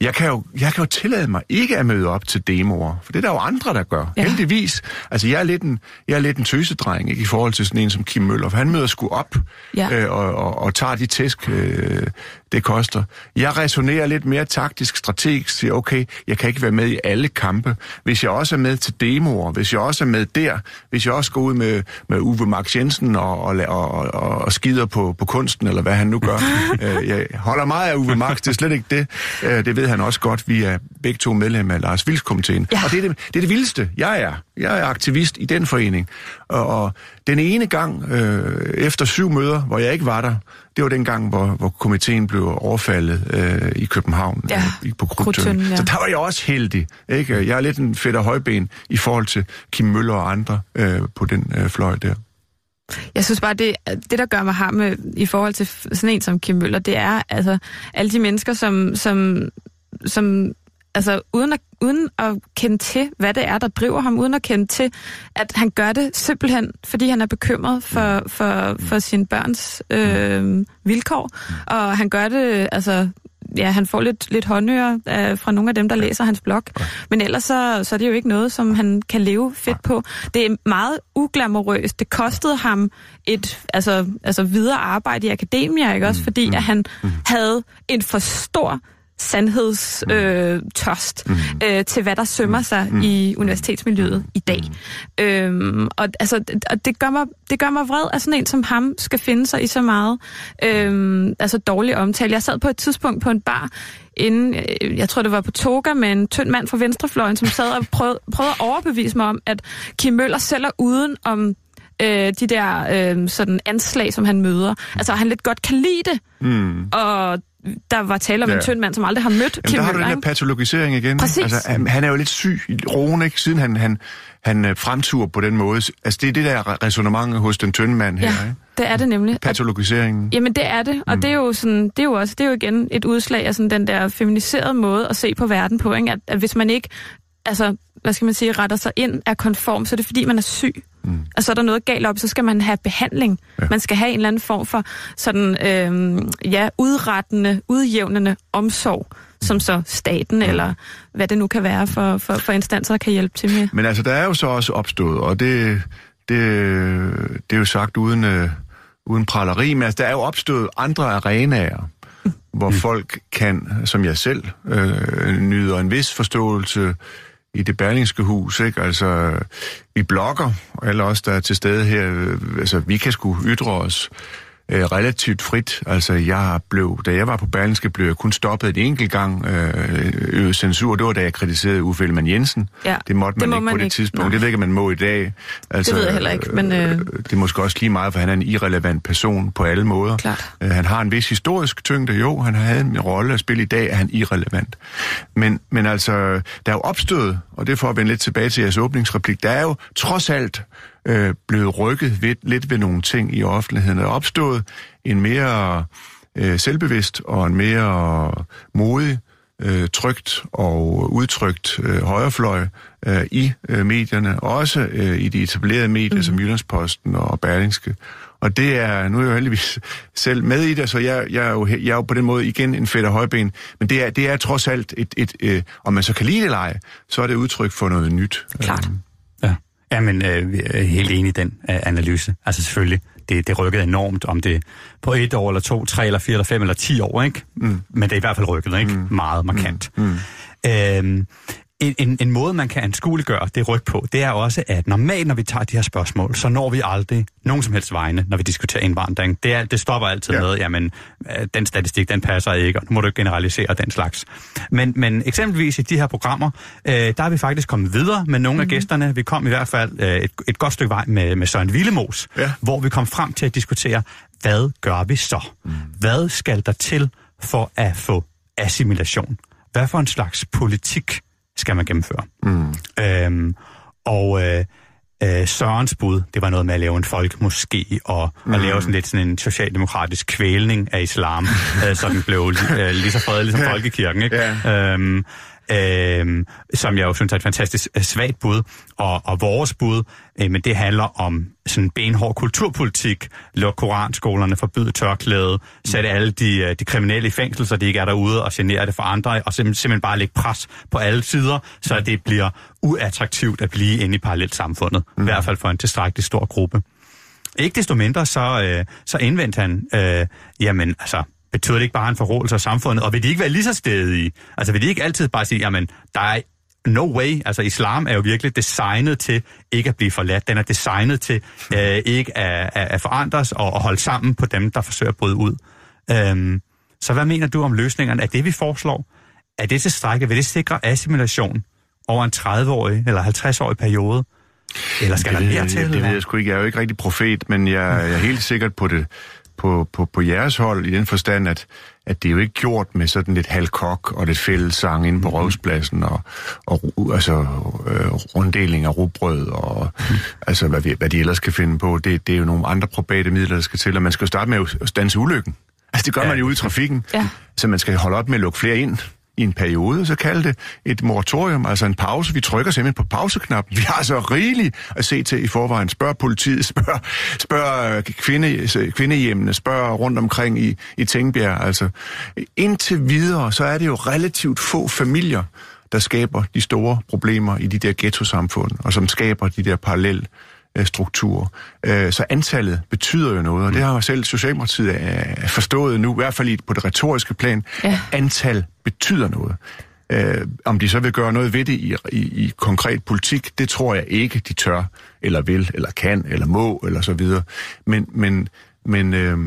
jeg, kan jo, jeg kan jo tillade mig ikke at møde op til demoer, for det er der jo andre, der gør. Ja. Heldigvis. Altså, jeg er lidt en, jeg er lidt en tøsedreng, ikke, i forhold til sådan en som Kim Møller, for han møder sgu op Ja. øh, og, og, og tager de tæsk, øh, det koster. Jeg resonerer lidt mere taktisk, strategisk, siger, okay, jeg kan ikke være med i alle kampe. Hvis jeg også er med til demoer, hvis jeg også er med der, hvis jeg også går ud med, med Uwe Max Jensen og, og, og, og, og skider på, på kunsten, eller hvad han nu gør. [LAUGHS] øh, jeg holder meget af Uwe Max, det er slet ikke det. Øh, det ved han også godt. Vi er begge to medlemmer af Lars Vilds-komiteen. Ja. Og det er det, det er det vildeste, jeg er. Jeg er aktivist i den forening. Og, og den ene gang, øh, efter syv møder, hvor jeg ikke var der, det var den gang, hvor, hvor komiteen blev overfaldet øh, i København Ja, øh, på Krudtønden. ja. Så der var jeg også heldig. Ikke? Jeg er lidt en fedt og højben i forhold til Kim Møller og andre øh, på den øh, fløj der. Jeg synes bare, det, det der gør mig har med i forhold til sådan en som Kim Møller, det er altså alle de mennesker, som, som, som altså uden at, uden at kende til, hvad det er, der driver ham, uden at kende til, at han gør det simpelthen, fordi han er bekymret for, for, for sine børns øh, vilkår. Og han gør det, altså ja, han får lidt, lidt håndører øh, fra nogle af dem, der læser hans blog. Men ellers så, så er det jo ikke noget, som han kan leve fedt på. Det er meget uglamorøst. Det kostede ham et altså, altså videre arbejde i akademia, ikke også? Fordi at han havde en for stor sandhedstørst øh, tørst, øh, til, hvad der sømmer sig i universitetsmiljøet i dag. Øhm, og altså, det- og det, gør mig, det gør mig vred, at sådan en som ham skal finde sig i så meget øhm, altså dårlig omtale. Jeg sad på et tidspunkt på en bar, inden, øh, jeg tror det var på Toga, med en tynd mand fra Venstrefløjen, som sad og prøvede, prøvede at overbevise mig om, at Kim Møller sælger uden om øh, de der øh, sådan anslag, som han møder. Altså, han lidt godt kan lide det. Mm. Og der var tale om ja. En tynd mand, som aldrig har mødt Jamen, Kim der har du den der patologisering igen. Præcis. Altså, han, han er jo lidt syg roen, ikke? Siden han, han, han øh, fremturer på den måde. Altså, det er det der resonemang hos den tynde mand her, Ja, ikke? det er det nemlig. At, Patologiseringen. jamen, det er det. Og mm. det er jo sådan, det er jo også, det er jo igen et udslag af sådan den der feminiserede måde at se på verden på, ikke? At, at hvis man ikke, altså, hvad skal man sige, retter sig ind, er konform, så er det fordi, man er syg. Mm. Og så er der noget galt op, så skal man have behandling. Ja. Man skal have en eller anden form for sådan, øhm, ja, udrettende, udjævnende omsorg, som så staten, eller hvad det nu kan være for, for, for instanser, der kan hjælpe til med. Men altså, der er jo så også opstået, og det, det, det er jo sagt uden, øh, uden praleri, men altså, der er jo opstået andre arenaer, hvor mm. folk kan, som jeg selv, øh, nyder en vis forståelse i det berlingske hus, ikke? Altså, øh, vi blogger, og alle os, der er til stede her, øh, altså, vi kan sgu ytre os øh, relativt frit. Altså, jeg blev, da jeg var på Berlingske, blev jeg kun stoppet en enkelt gang øh, øh, censur. Det var, da jeg kritiserede Uffe Ellemann Jensen. Ja, det måtte man det må ikke man på det ikke. tidspunkt. Nej. Det ved ikke, man må i dag. Altså, Det ved jeg heller ikke, men, øh, Det er måske også lige meget, for han er en irrelevant person på alle måder. Klart. Øh, han har en vis historisk tyngde, jo. Han har en rolle at spille i dag, er han irrelevant. Men, men altså, der er jo opstået, og det at vende lidt tilbage til jeres åbningsreplik, der er jo trods alt øh, blevet rykket ved, lidt ved nogle ting i offentligheden. Der er opstået en mere øh, selvbevidst og en mere modig, øh, trygt og udtrykt øh, højrefløj øh, i øh, medierne, også øh, i de etablerede medier mm. som Jyllandsposten og Berlingske. Og det er, nu er jeg jo heldigvis [LAUGHS] selv med i det, så jeg, jeg, er, jo, jeg er jo på den måde igen en fedt højben. Men det er, det er trods alt, et, et, øh, om man så kan lide det eller ej, så er det udtryk for noget nyt. Klart. Ja, ja men øh, helt enig i den øh, analyse. Altså selvfølgelig, det, det rykkede enormt, om det på et år, eller to, tre, eller fire, eller fem, eller ti år, ikke? Mm. Men det er i hvert fald rykket, ikke? Mm. Meget markant. Mm. Mm. Øhm, en, en, en måde, man kan anskueliggøre det ryg på, det er også, at normalt, når vi tager de her spørgsmål, så når vi aldrig nogen som helst vegne, når vi diskuterer indvandring. Det, er, det stopper altid ja. med, jamen, øh, den statistik, den passer ikke, og nu må du generalisere den slags. Men, men eksempelvis i de her programmer, øh, der er vi faktisk kommet videre med nogle mm-hmm. af mhm. gæsterne. Vi kom i hvert fald øh, et, et godt stykke vej med, med Søren Villemos, ja. hvor vi kom frem til at diskutere, hvad gør vi så? Mm. Hvad skal der til for at få assimilation? Hvad for en slags politik skal man gennemføre. Mm. Øhm, og øh, øh, Sørens bud, det var noget med at lave en folkemoské og, mm. og lave sådan lidt sådan en socialdemokratisk kvælning af islam, [LAUGHS] øh, så den blev øh, lige så fredelig som folkekirken. Ikke? Yeah. Øhm, øh, som jeg jo synes er et fantastisk øh, svagt bud, og, og vores bud, øh, men det handler om sådan benhård kulturpolitik, lukke koranskolerne, forbyde tørklæde, sætte alle de, øh, de kriminelle i fængsel, så de ikke er derude og generer det for andre, og simpelthen, simpelthen bare lægge pres på alle sider, så det bliver uattraktivt at blive inde i parallelt samfundet, mm. i hvert fald for en tilstrækkelig stor gruppe. Ikke desto mindre, så, øh, så indvendte han, øh, jamen altså, betyder det ikke bare en forrådelse af samfundet? Og vil de ikke være lige så stedige? Altså vil de ikke altid bare sige, jamen, der er no way, altså islam er jo virkelig designet til ikke at blive forladt. Den er designet til [LAUGHS] øh, ikke at, at, at forandres og at holde sammen på dem, der forsøger at bryde ud. Øhm, så hvad mener du om løsningerne? Er det, vi foreslår, er det tilstrækkeligt? Vil det sikre assimilation over en 30-årig eller 50-årig periode? Eller skal det, der mere til? Det, det ved jeg sgu ikke. Jeg er jo ikke rigtig profet, men jeg, jeg er helt sikkert på det på, på, på jeres hold i den forstand, at, at det er jo ikke gjort med sådan lidt halvkok og lidt fællessang inde på mm. rådspladsen og, og altså, øh, runddeling af rugbrød og mm. altså, hvad, vi, hvad de ellers kan finde på. Det, det er jo nogle andre probate midler, der skal til, og man skal jo starte med at stanse ulykken. Altså, det gør ja. man jo ude i trafikken. Ja. Så man skal holde op med at lukke flere ind i en periode, så kalde det et moratorium, altså en pause. Vi trykker simpelthen på pauseknappen. Vi har så rigeligt at se til i forvejen. Spørg politiet, [LAUGHS] spørg, spørg øh, kvinde, kvindehjemmene, spørg rundt omkring i, i Tingbjerg. Altså, indtil videre, så er det jo relativt få familier, der skaber de store problemer i de der ghetto-samfund, og som skaber de der parallelle struktur. Øh, så antallet betyder jo noget, og det har selv Socialdemokratiet øh, forstået nu, i hvert fald på det retoriske plan. Ja. Antal betyder noget. Øh, om de så vil gøre noget ved det i, i, i konkret politik, det tror jeg ikke, de tør, eller vil, eller kan, eller må, eller så videre. Men, men, men øh,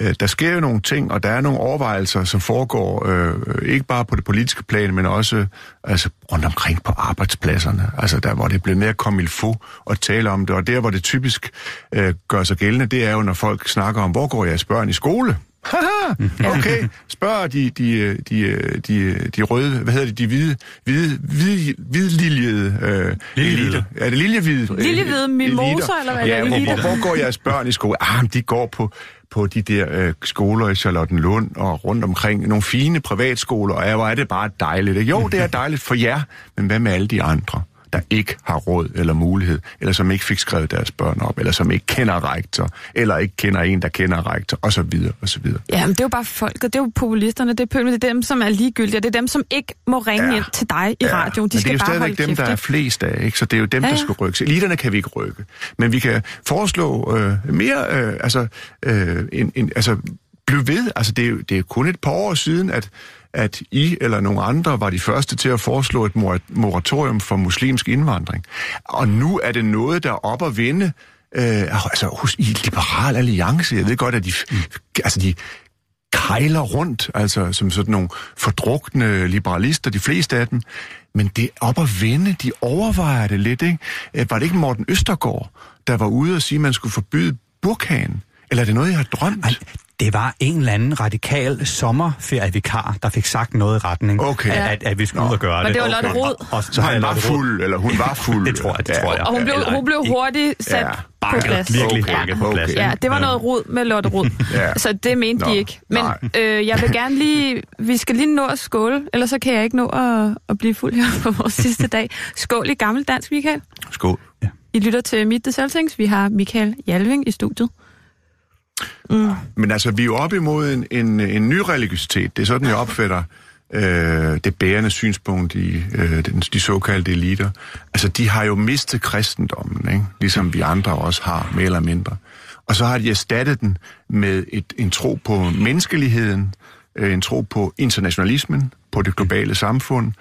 øh, der sker jo nogle ting, og der er nogle overvejelser, som foregår øh, ikke bare på det politiske plan, men også altså, rundt omkring på arbejdspladserne. Altså der, hvor det bliver mere komilfo at tale om det. Og der, hvor det typisk øh, gør sig gældende, det er jo, når folk snakker om, hvor går jeres børn i skole? Haha, [LAUGHS] okay. Spørg de, de, de, de, de røde, hvad hedder det, de hvide, hvide, hvide, hvidliljede øh, eliter. Er det liljehvide? Liljehvide mimoser, eller hvad ja, hvor, hvor, hvor går jeres børn i skole? Ah, de går på, på de der øh, skoler i Charlottenlund og rundt omkring. Nogle fine privatskoler, og ja, hvor er det bare dejligt. Jo, det er dejligt for jer, men hvad med alle de andre? Der ikke har råd eller mulighed, eller som ikke fik skrevet deres børn op, eller som ikke kender rektor, eller ikke kender en, der kender rektor, osv. osv. Ja, men det er jo bare folket, det er jo populisterne, det er pøblen, det er dem, som er ligegyldige, det er dem, som ikke må ringe ja. ind til dig i ja. radioen. De men skal det er jo stadigvæk dem, der er flest af, ikke? så det er jo dem, ja, ja. der skal rykke. Eliterne kan vi ikke rykke, men vi kan foreslå øh, mere, øh, altså, øh, en, en, altså, bliv ved, altså det er, det er kun et par år siden, at at I eller nogle andre var de første til at foreslå et moratorium for muslimsk indvandring. Og nu er det noget, der er op at vinde øh, altså hos i Liberal Alliance. Jeg ved godt, at de, mm. altså de kejler rundt, altså som sådan nogle fordrukne liberalister, de fleste af dem. Men det er op at vinde, de overvejer det lidt, ikke? Øh, var det ikke Morten Østergaard, der var ude og sige, at man skulle forbyde burkanen? Eller er det noget, jeg har drømt? Det var en eller anden radikal sommerferievikar, der fik sagt noget i retning Okay. af, at, at vi skulle ud og gøre Men det. det var Lotte Okay. Rod. Og, og Så han var fuld, eller hun var [LAUGHS] fuld. Det tror jeg, det tror jeg. Og hun blev, hun blev hurtigt sat Ja, på plads. virkelig Okay. banket på Okay. plads. Ja, det var noget rod med Lotte Rod. [LAUGHS] Ja. Så det mente Nå, de ikke. Men øh, jeg vil [LAUGHS] gerne lige... Vi skal lige nå at skåle, ellers så kan jeg ikke nå at, at blive fuld her på vores sidste dag. Skål i gammel dansk, Michael. Skål. I lytter til the Celtics. Vi har Michael Jalving i studiet. Mm. Men altså, vi er jo op imod en, en, en ny religiøsitet. Det er sådan, jeg opfatter øh, det bærende synspunkt i øh, den, de såkaldte eliter. Altså, de har jo mistet kristendommen, ikke? ligesom vi andre også har, mere eller mindre. Og så har de erstattet den med et, en tro på menneskeligheden, øh, en tro på internationalismen, på det globale samfund,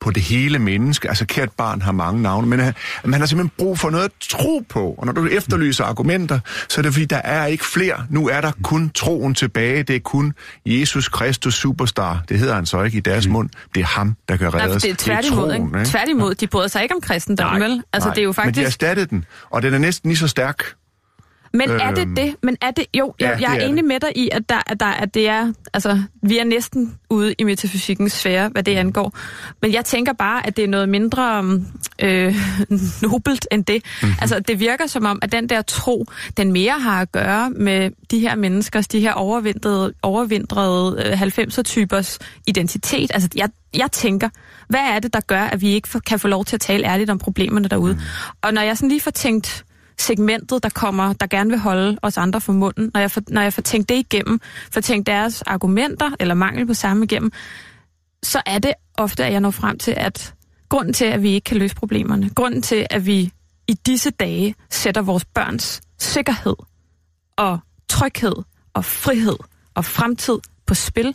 på det hele menneske. Altså, kært barn har mange navne, men øh, man har simpelthen brug for noget at tro på. Og når du efterlyser argumenter, så er det fordi, der er ikke flere. Nu er der kun troen tilbage. Det er kun Jesus Kristus Superstar. Det hedder han så ikke i deres mund. Det er ham, der kan redde Nej, det er tværtimod, troen, ikke? Tværtimod, de bryder sig ikke om kristendommen, vel? Altså, nej, det er jo Men de faktisk... har erstattet den, og den er næsten lige så stærk. Men er det Øhm, det? Men er det? Jo, ja, jeg, jeg det er er enig med dig i, at, der, at, der, at det er, altså, vi er næsten ude i metafysikkens sfære, hvad det angår. Men jeg tænker bare, at det er noget mindre øh, [LAUGHS] nobelt end det. Mhm. Mm-hmm. Altså, det virker som om, at den der tro, den mere har at gøre med de her menneskers, de her overvintrede øh, 90'er-typers identitet. Altså, jeg, jeg tænker, hvad er det, der gør, at vi ikke kan få lov til at tale ærligt om problemerne derude? Mm. Og når jeg sådan lige får tænkt segmentet, der kommer, der gerne vil holde os andre for munden, når jeg får, når jeg får tænkt det igennem, får tænkt deres argumenter, eller mangel på samme igennem, så er det ofte, at jeg når frem til, at grunden til, at vi ikke kan løse problemerne, grunden til, at vi i disse dage sætter vores børns sikkerhed og tryghed og frihed og fremtid på spil,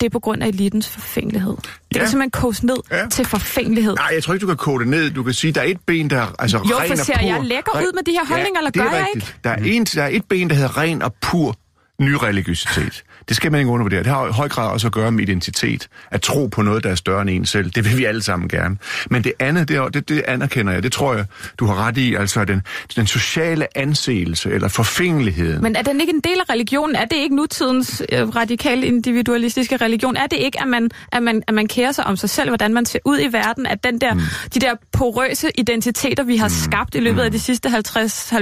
det er på grund af elitens forfængelighed. Det Ja. kan simpelthen koges ned Ja. til forfængelighed. Nej, jeg tror ikke, du kan kode det ned. Du kan sige, der er et ben, der er altså Jo, ren for og ser pur. jeg lækker ud med de her holdninger, eller det er gør jeg rigtigt. Der er, en, der er et ben, der hedder ren og pur nyreligiøsitet. Det skal man ikke undervurdere. Det har i høj grad også at gøre med identitet. At tro på noget, der er større end en selv. Det vil vi alle sammen gerne. Men det andet, det, det, det anerkender jeg. Det tror jeg, du har ret i. Altså den, den sociale anseelse eller forfængeligheden. Men er den ikke en del af religionen? Er det ikke nutidens øh, radikale individualistiske religion? Er det ikke, at man, at, man, at man kærer sig om sig selv, hvordan man ser ud i verden? At den der, mm. de der porøse identiteter, vi har mm. skabt i løbet af de sidste 50-70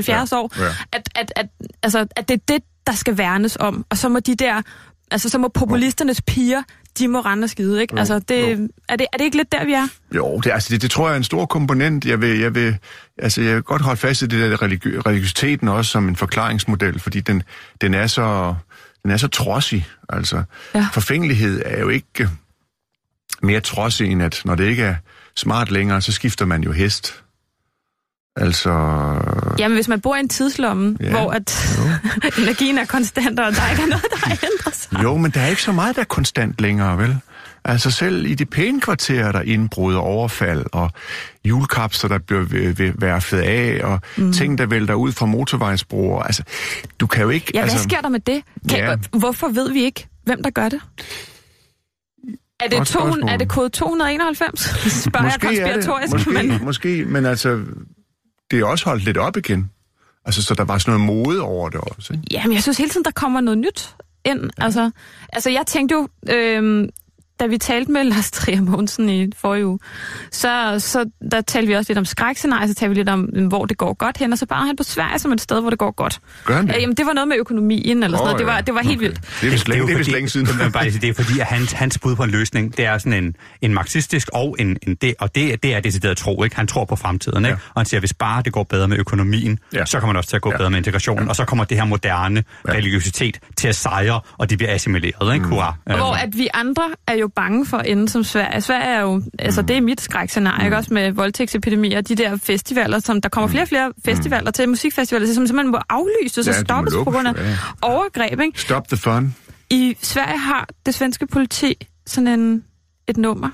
Ja, år, ja. At, at, at, altså, at det er det, der skal værnes om. Og så må de der, altså så må populisternes piger, de må rende og skide, ikke? Altså, det, er, det, er det ikke lidt der, vi er? Jo, det, altså det, det tror jeg er en stor komponent. Jeg vil, jeg vil, altså jeg vil godt holde fast i det der religi- religiøsiteten også som en forklaringsmodel, fordi den, den er så den er så trodsig. Altså, Ja. forfængelighed er jo ikke mere trodsig end at når det ikke er smart længere, så skifter man jo hest. Altså, Jamen, hvis man bor i en tidslomme, Ja. hvor at [LAUGHS] energien er konstant, og der ikke er noget, der [LAUGHS] har ændret sig. jo, men der er ikke så meget, der er konstant længere, vel? Altså selv i de pæne kvarterer, der er indbrud og overfald, og julekapsler, der bliver værfet af, og mm. ting, der vælter ud fra motorvejsbroer. Altså, du kan jo ikke... Ja, altså, hvad sker der med det? Kan, Ja. Hvorfor ved vi ikke, hvem der gør det? Er det, to, er det kode 291? Spørger jeg konspiratorisk, måske, men... måske, men altså, det er også holdt lidt op igen. Altså, så der var sådan noget mode over det også, ikke? Jamen, jeg synes hele tiden, der kommer noget nyt ind. Altså, altså jeg tænkte jo, øhm, da vi talte med Lars Trier Mogensen i forrige uge, så, så der talte vi også lidt om skrækscenarier, så talte vi lidt om, hvor det går godt hen, og så bare han på Sverige som et sted, hvor det går godt. Gør han det? Ja, jamen, det var noget med økonomien eller sådan Åh, noget. Det var, det var helt Okay. vildt. Det er vist længe, det er vist fordi- længe siden. Men bare det er fordi, at hans, hans bud på en løsning, det er sådan en, en marxistisk og en, en det, og det, det er decideret tro, ikke? Han tror på fremtiden, ikke? Ja. Og han siger, hvis bare det går bedre med økonomien, Ja. så kommer det også til at gå Ja. bedre med integrationen, ja. og så kommer det her moderne Ja. religiøsitet til at sejre, og de bliver assimileret, ikke? Mm. Hurra. Og hvor at vi andre er jo bange for at ende som Sverige. Sverige er jo, altså det er mit skrækscenarie, ikke også med voldtægtsepidemier, de der festivaler, som der kommer flere og flere festivaler til, musikfestivaler, som simpelthen må aflyses Ja, og stoppes på grund af ja. overgreb. Ikke? Stop the fun. I Sverige har det svenske politi sådan en, et nummer,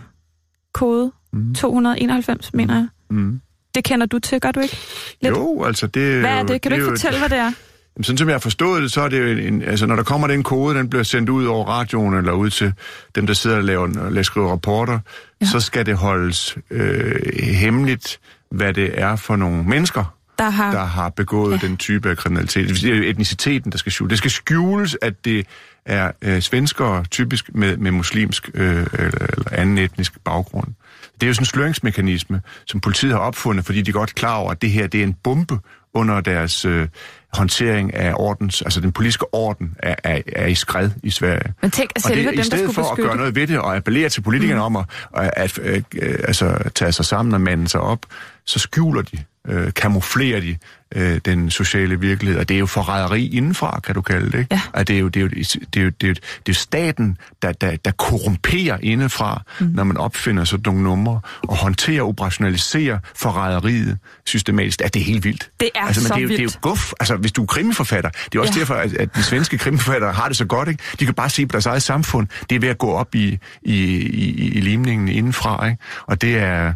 kode 291, mener jeg. Mm. Det kender du til, gør du ikke? Lidt. Jo, altså det... Hvad er jo- det? Kan du er ikke jo- fortælle, hvad det er? Jamen, Sådan som jeg har forstået det, så er det jo en, altså når der kommer den kode, den bliver sendt ud over radioen eller ud til dem, der sidder og laver, laver skriver rapporter, ja. Så skal det holdes øh, hemmeligt, hvad det er for nogle mennesker, der har... der har begået ja. den type af kriminalitet. Det er etniciteten, der skal skjules. Det skal skjules, at det er øh, svenskere, typisk med, med muslimsk øh, eller, eller anden etnisk baggrund. Det er jo sådan en sløringsmekanisme, som politiet har opfundet, fordi de er godt klar over, at det her det er en bombe under deres øh, håndtering af ordens, altså den politiske orden er, er, er i skred i Sverige. Men tænk, at og det, dem, i stedet der for beskytte... at gøre noget ved det og appellere til politikerne mm. om at, at, at, at, at altså, tage sig sammen og mande sig op, så skjuler de, øh, kamuflerer de øh, den sociale virkelighed. Og det er jo forræderi indenfra, kan du kalde det. Ikke? Ja. At det, er jo, det, er jo, det, er jo, det, er jo, det er staten, der, der, der korrumperer indefra, mm. når man opfinder sådan nogle numre, og håndterer, operationaliserer forræderiet systematisk. At det er helt vildt. Det er altså, men så det er, jo, det er jo vildt. guf. Altså, hvis du er krimiforfatter, det er også ja. derfor, at, at de svenske krimiforfattere har det så godt. Ikke? De kan bare se på deres eget samfund. Det er ved at gå op i, i, i, i limningen indenfra. Ikke? Og det er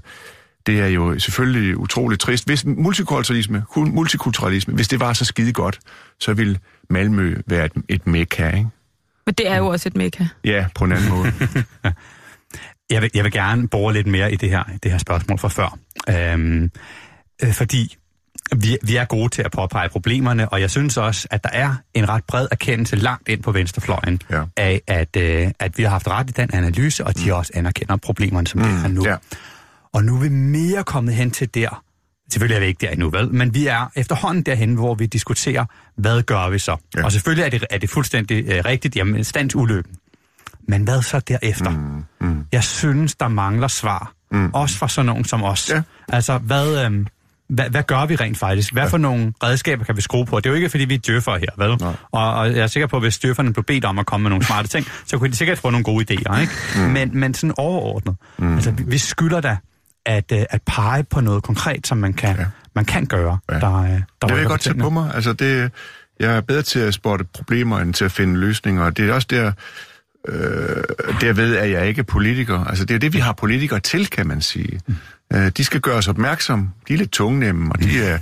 det er jo selvfølgelig utroligt trist. Hvis multikulturalisme, kun multikulturalisme, hvis det var så skide godt, så ville Malmø være et, et mekka, ikke? Men det er jo også et mekka. Ja, på en anden måde. [LAUGHS] Jeg vil, jeg vil gerne bore lidt mere i det her, det her spørgsmål fra før. Øhm, øh, fordi vi, vi er gode til at påpege problemerne, og jeg synes også, at der er en ret bred erkendelse langt ind på venstrefløjen Ja. af, at, øh, at vi har haft ret i den analyse, og de også anerkender problemerne, som det er nu. Mm. ja. Og nu er vi mere kommet hen til der. Selvfølgelig er vi ikke der endnu, vel? Men vi er efterhånden derhen, hvor vi diskuterer, hvad gør vi så? Ja. Og selvfølgelig er det, er det fuldstændig øh, rigtigt, jamen standsulykken. Men hvad så derefter? Mm, mm. Jeg synes, der mangler svar. Mm. Også fra sådan nogen som os. Ja. Altså, hvad, øhm, hvad, hvad gør vi rent faktisk? Hvad for nogle redskaber kan vi skrue på? Det er jo ikke, fordi vi er djøffere her, vel? Nej. Og, og jeg er sikker på, at hvis djøfferne blev bedt om at komme med nogle smarte ting, så kunne de sikkert få nogle gode idéer, ikke? Mm. Men, men sådan overordnet. Mm. Altså, vi, vi skylder da at, øh, at pege på noget konkret, som man kan, ja. man kan gøre. Ja. Der, øh, der Det vil jeg godt tage på mig. Altså, det, jeg er bedre til at spotte problemer, end til at finde løsninger. Og det er også der, øh, derved er jeg ikke politiker. Altså, det er det, vi har politikere til, kan man sige. Mm. Øh, de skal gøres opmærksom. De er lidt tungnemme, og de er,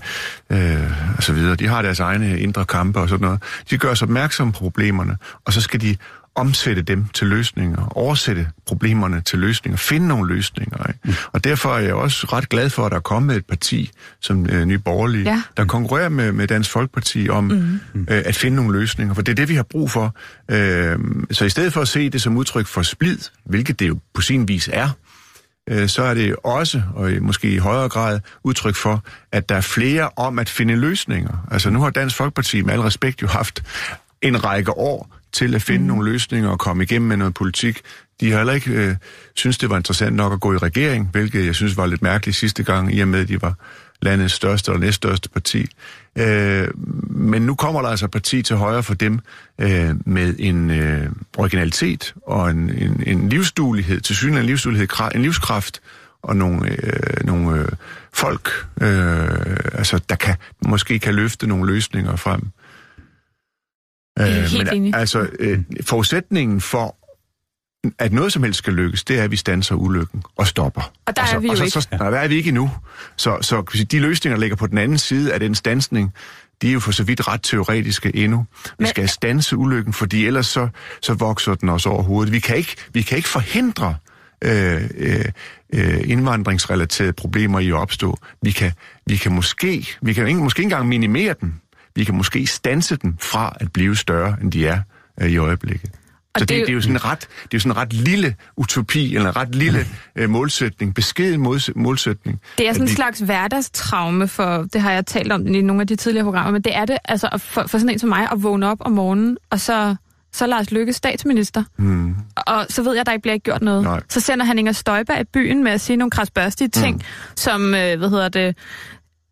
øh, og så videre. De har deres egne indre kampe og sådan noget. De gøres opmærksom på problemerne, og så skal de omsætte dem til løsninger, oversætte problemerne til løsninger, finde nogle løsninger. Ikke? Mm. Og derfor er jeg også ret glad for, at der er kommet et parti som øh, Nye Borgerlige, Ja. der konkurrerer med, med Dansk Folkeparti om mm. øh, at finde nogle løsninger, for det er det, vi har brug for. Øh, så i stedet for at se det som udtryk for splid, hvilket det jo på sin vis er, øh, så er det også, og måske i højere grad, udtryk for, at der er flere om at finde løsninger. Altså nu har Dansk Folkeparti med al respekt jo haft en række år til at finde mm. nogle løsninger og komme igennem med noget politik. De har heller ikke øh, synes det var interessant nok at gå i regering, hvilket jeg synes var lidt mærkeligt sidste gang, i og med, at de var landets største og næststørste parti. Øh, men nu kommer der altså et parti til højre for dem øh, med en øh, originalitet og en, en, en livsduelighed, til synligheden en livsduelighed, en livskraft og nogle, øh, nogle øh, folk, øh, altså, der kan, måske kan løfte nogle løsninger frem. Helt men enig. altså, øh, forudsætningen for, at noget som helst skal lykkes, det er, at vi standser ulykken og stopper. Og der så, er vi jo og så, ikke. Så, nej, der er vi ikke endnu. Så, så de løsninger, der ligger på den anden side af den stansning, de er jo for så vidt ret teoretiske endnu. Vi Men- skal stanse ulykken, fordi ellers så, så vokser den os over hovedet. Vi kan ikke, vi kan ikke forhindre øh, øh, øh, indvandringsrelaterede problemer i at opstå. Vi kan, vi kan måske, vi kan ikke, måske ikke engang minimere den. Vi kan måske stanse den fra at blive større, end de er øh, i øjeblikket. Og Så det det, er jo- det, er jo sådan en ret, det er jo sådan en ret lille utopi, eller en ret lille øh, målsætning, beskeden målsætning. Det er sådan en vi- slags hverdagstraume, for det har jeg talt om i nogle af de tidligere programmer, men det er det altså for, for sådan en som mig at vågne op om morgenen, og så, så Lars Lykke statsminister. Hmm. Og så ved jeg, at der ikke bliver gjort noget. Nej. Så sender han Inger Støjberg i byen med at sige nogle krasbørstige ting, mm. som, øh, hvad hedder det,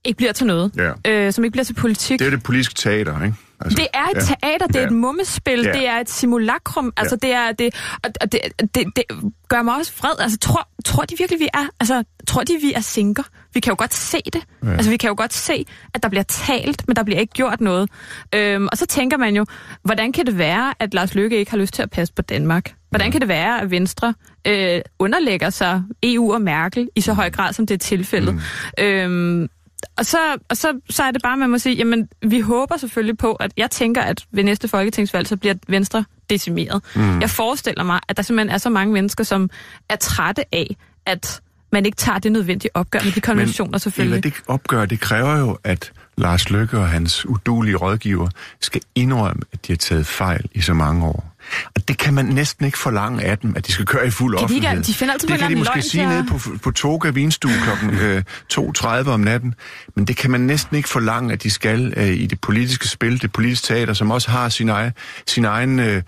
ikke bliver til noget. Ja. Øh, som ikke bliver til politik. Det er det politiske teater, ikke? Altså, Det er et ja. teater, det er Ja. et mummespil, Ja. det er et simulakrum. Altså, det er det, og og det, det, det gør mig også fred. Altså, tror, tror de virkelig, vi er, altså, tror de, vi er sinker? Vi kan jo godt se det. Ja. Altså, vi kan jo godt se, at der bliver talt, men der bliver ikke gjort noget. Øhm, og så tænker man jo, hvordan kan det være, at Lars Løkke ikke har lyst til at passe på Danmark? Hvordan kan det være, at Venstre øh, underlægger sig EU og Merkel i så høj grad, som det er tilfældet? Mm. Øhm, og så, og så, så er det bare, man må sige, jamen, vi håber selvfølgelig på, at jeg tænker, at ved næste folketingsvalg, så bliver Venstre decimeret. Mm. Jeg forestiller mig, at der simpelthen er så mange mennesker, som er trætte af, at man ikke tager det nødvendige opgør med de konventioner selvfølgelig. Eva, det opgør, det kræver jo, at Lars Løkke og hans udulige rådgiver skal indrømme, at de har taget fejl i så mange år. Og det kan man næsten ikke forlange af dem, at de skal køre i fuld Kan de ikke- offentlighed. de finder altid det kan de måske løgn sige nede på, på Toga Vinstue kl. øh, 2.30 om natten, men det kan man næsten ikke forlange, at de skal øh, i det politiske spil, det politiske teater, som også har sin egen, sin egen øh,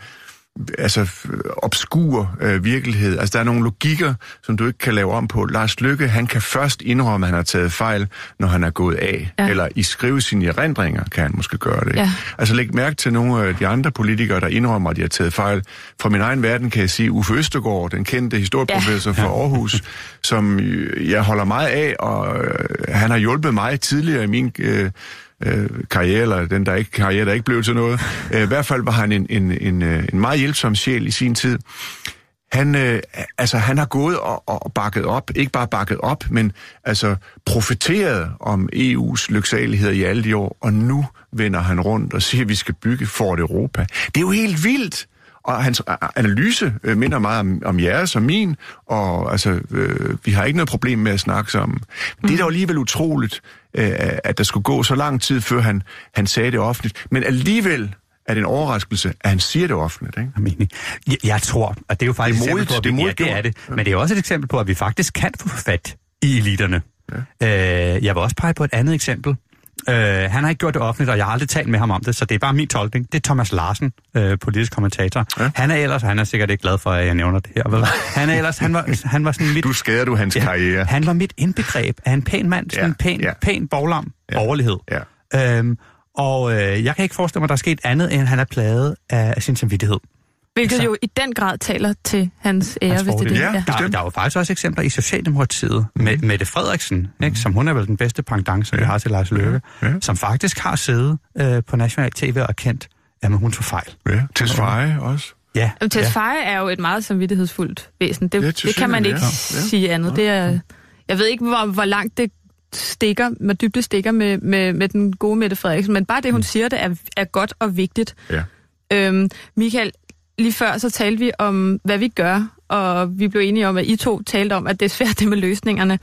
altså obskur øh, virkelighed. Altså der er nogle logikker, som du ikke kan lave om på. Lars Lykke, han kan først indrømme, at han har taget fejl, når han er gået af. Ja. Eller i skrive sine erindringer kan han måske gøre det. Ja. Altså læg mærke til nogle af de andre politikere, der indrømmer, at de har taget fejl. Fra min egen verden kan jeg sige Uffe Østergaard, den kendte historieprofessor ja. fra Aarhus, som jeg holder meget af, og øh, han har hjulpet mig tidligere i min... Øh, øh, karriere, eller den der ikke, karriere, der ikke blev til noget. Øh, I hvert fald var han en, en, en, øh, en meget hjælpsom sjæl i sin tid. Han, øh, altså, han har gået og, og bakket op, ikke bare bakket op, men altså profiteret om EU's lyksaligheder i alle de år, og nu vender han rundt og siger, at vi skal bygge Fort Europa. Det er jo helt vildt! Og hans analyse øh, minder meget om, om jeres og min, og altså, øh, vi har ikke noget problem med at snakke sammen. Men det er da alligevel utroligt, øh, at der skulle gå så lang tid, før han, han sagde det offentligt. Men alligevel er det en overraskelse, at han siger det offentligt. Ikke? Jeg, jeg, tror, at det er jo faktisk Det er et modigt, eksempel på, at det er vi, ja, det er det. Men det er også et eksempel på, at vi faktisk kan få fat i eliterne. Ja. Øh, jeg vil også pege på et andet eksempel. Øh, han har ikke gjort det offentligt, og jeg har aldrig talt med ham om det, så det er bare min tolkning. Det er Thomas Larsen, øh, politisk kommentator. Ja. Han er ellers, han er sikkert ikke glad for, at jeg nævner det her. Vel? Han er ellers, han var, han var sådan mit... Du skader du hans ja. karriere. Han var mit indbegreb af en pæn mand, sådan Ja, en pæn, ja. pæn borglam, Ja. borgerlighed. Ja. Øhm, og øh, jeg kan ikke forestille mig, at der er sket andet, end han er plaget af, af sin samvittighed. Hvilket Så- jo i den grad taler til hans ære, Hans hvis det er det. Ja. Der, Bestemt. der er jo faktisk også eksempler i Socialdemokratiet med Mette Frederiksen, ikke, som hun er vel den bedste pendant, som ja. vi har til Lars Løkke, Ja. ja. som faktisk har siddet øh, på national tv og kendt, jamen hun tog fejl. Ja. Til Sveje også. Ja, Jamen, Tess ja. Faye er jo et meget samvittighedsfuldt væsen. Det, Ja, det kan man ikke ja. Ja. sige andet. Det er, jeg ved ikke, hvor, hvor langt det stikker, hvor dybt det stikker med, med, med den gode Mette Frederiksen, men bare det, hun siger, det er, er godt og vigtigt. Ja. Øhm, Michael, lige før så talte vi om, hvad vi gør, og vi blev enige om, at I to talte om, at det er svært det med løsningerne.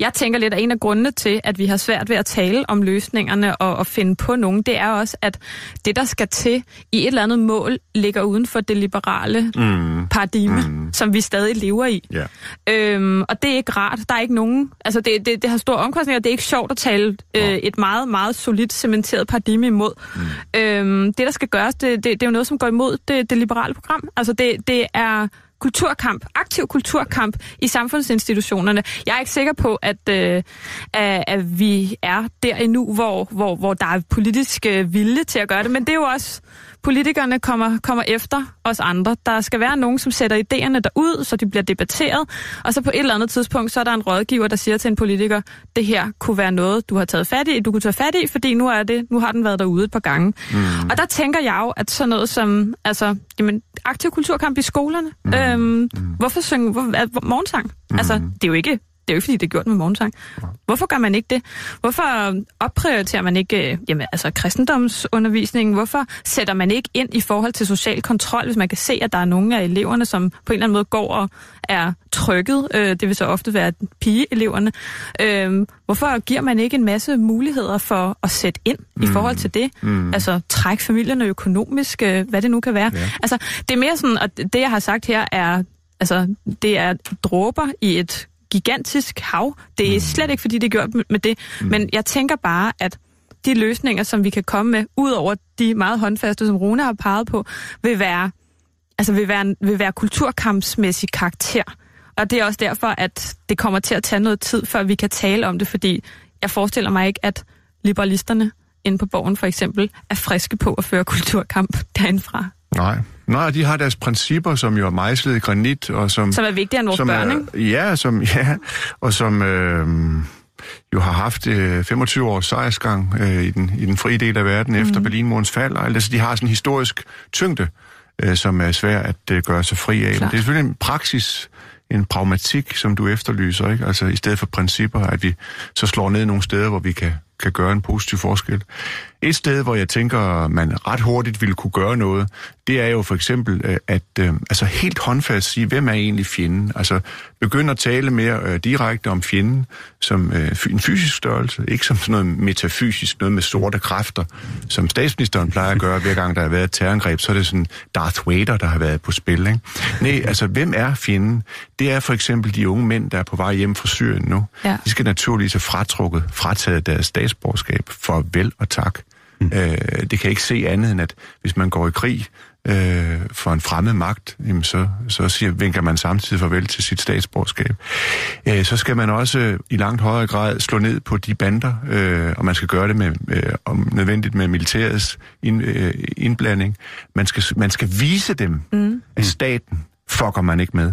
Jeg tænker lidt, at en af grundene til, at vi har svært ved at tale om løsningerne og, og finde på nogen, det er også, at det, der skal til i et eller andet mål, ligger uden for det liberale Mm. paradigme, mm. som vi stadig lever i. Ja. Øhm, og det er ikke rart. Der er ikke nogen... Altså, det, det, det har store omkostninger. Det er ikke sjovt at tale øh, et meget, meget solidt, cementeret paradigme imod. Mm. Øhm, det, der skal gøres, det, det, det er jo noget, som går imod det, det liberale program. Altså, det, det er kulturkamp, aktiv kulturkamp i samfundsinstitutionerne. Jeg er ikke sikker på, at, øh, at, vi er der endnu, hvor, hvor, hvor der er politisk øh, vilje til at gøre det. Men det er jo også, politikerne kommer, kommer efter os andre. Der skal være nogen, som sætter idéerne derud, så de bliver debatteret. Og så på et eller andet tidspunkt, så er der en rådgiver, der siger til en politiker, det her kunne være noget, du har taget fat i, du kunne tage fat i, fordi nu er det, nu har den været derude et par gange. Mm. Og der tænker jeg jo, at sådan noget som, altså, jamen, aktiv kulturkamp i skolerne. Mm. Øhm, hvorfor synge hvor, hvor, morgensang? Mm. Altså, det er jo ikke det er jo ikke, fordi det er gjort med morgensang. Hvorfor gør man ikke det? Hvorfor opprioriterer man ikke øh, jamen, altså kristendomsundervisningen? Hvorfor sætter man ikke ind i forhold til social kontrol, hvis man kan se, at der er nogle af eleverne, som på en eller anden måde går og er trykket? Øh, det vil så ofte være pigeeleverne. Øh, hvorfor giver man ikke en masse muligheder for at sætte ind mm. i forhold til det? Mm. Altså trække familierne økonomisk, øh, hvad det nu kan være. Ja. Altså, det er mere sådan, at det jeg har sagt her er, altså, det er dråber i et gigantisk hav. Det er slet ikke, fordi det er gjort med det. Mm. Men jeg tænker bare, at de løsninger, som vi kan komme med, ud over de meget håndfaste, som Rune har peget på, vil være, altså vil være, vil være kulturkampsmæssig karakter. Og det er også derfor, at det kommer til at tage noget tid, før vi kan tale om det, fordi jeg forestiller mig ikke, at liberalisterne inde på borgen for eksempel er friske på at føre kulturkamp [LAUGHS] derindfra. Nej. Nej, de har deres principper, som jo er mejslet i granit, og som... Som er vigtigere end vores som børn, er, ikke? Ja, som, [LAUGHS] ja, og som øh, jo har haft øh, 25 års sejrsgang øh, i, den, i den frie del af verden mm. efter Berlinmurens fald. Altså, de har sådan en historisk tyngde, øh, som er svær at øh, gøre sig fri af. Men det er selvfølgelig en praksis, en pragmatik, som du efterlyser, ikke? Altså i stedet for principper, at vi så slår ned nogle steder, hvor vi kan kan gøre en positiv forskel. Et sted, hvor jeg tænker, man ret hurtigt ville kunne gøre noget, det er jo for eksempel øh, at øh, altså helt håndfast sige, hvem er egentlig fjenden? Altså begynde at tale mere øh, direkte om fjenden som øh, en fysisk størrelse, ikke som sådan noget metafysisk, noget med sorte kræfter, som statsministeren plejer at gøre hver gang der har været et terrorangreb, så er det sådan Darth Vader, der har været på spil. Ikke? Nej, altså hvem er fjenden? Det er for eksempel de unge mænd, der er på vej hjem fra Syrien nu. Ja. De skal naturligvis have fratrukket, frataget deres statsborgerskab for vel og tak. Mm. Øh, det kan ikke se andet end, at hvis man går i krig øh, for en fremmed magt, jamen så, så siger, vinker man samtidig farvel til sit statsborgerskab. Øh, så skal man også i langt højere grad slå ned på de bander, øh, og man skal gøre det med, øh, om nødvendigt med militærets ind, øh, indblanding. Man skal, man skal vise dem, mm. at staten fucker man ikke med.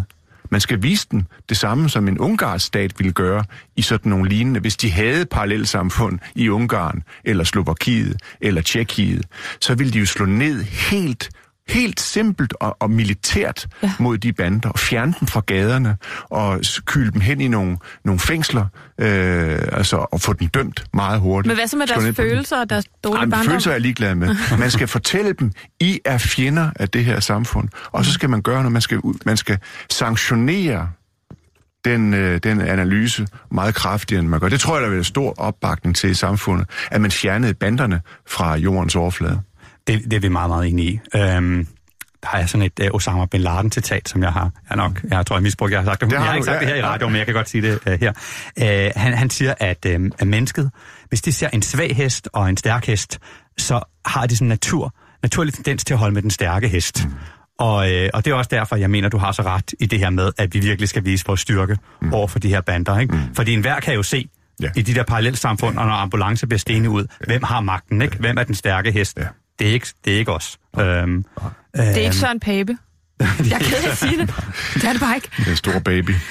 Man skal vise den det samme, som en ungarsk stat ville gøre i sådan nogle lignende, hvis de havde parallelsamfund i Ungarn, eller Slovakiet, eller Tjekkiet, så ville de jo slå ned helt helt simpelt og, og militært ja. mod de bander, og fjerne dem fra gaderne, og kyle dem hen i nogle, nogle fængsler, øh, altså, og få dem dømt meget hurtigt. Men hvad så med deres følelser og deres dårlige Jamen, barndom? følelser er jeg ligeglad med. [LAUGHS] Man skal fortælle dem, I er fjender af det her samfund. Og så skal man gøre noget, man skal, man skal sanktionere den, øh, den analyse meget kraftigere, end man gør. Det tror jeg, der vil være stor opbakning til i samfundet, at man fjernede banderne fra jordens overflade. Det, det er vi meget, meget enige i. Øhm, der er sådan et uh, Osama Bin Laden-citat, som jeg har, jeg nok, jeg tror, jeg misbrugt, jeg har sagt det. Det Jeg har har du, ikke sagt ja, det her i ja. radio, men jeg kan godt sige det uh, her. Uh, han, han siger, at, uh, at mennesket, hvis de ser en svag hest og en stærk hest, så har de sådan en natur, naturlig tendens til at holde med den stærke hest. Mm. Og, øh, og det er også derfor, jeg mener, du har så ret i det her med, at vi virkelig skal vise vores styrke mm. over for de her bander. Ikke? Mm. Fordi enhver kan jo se Ja. i de der parallelsamfund, og når ambulance bliver stenet ud, hvem har magten, ikke? Hvem er den stærke hest? Ja. Det, er ikke, det er ikke os. Øhm, Det er ikke Søren Pape. [LAUGHS] Jeg er af at sige det. [LAUGHS] Det er det bare ikke. Den store baby. [LAUGHS]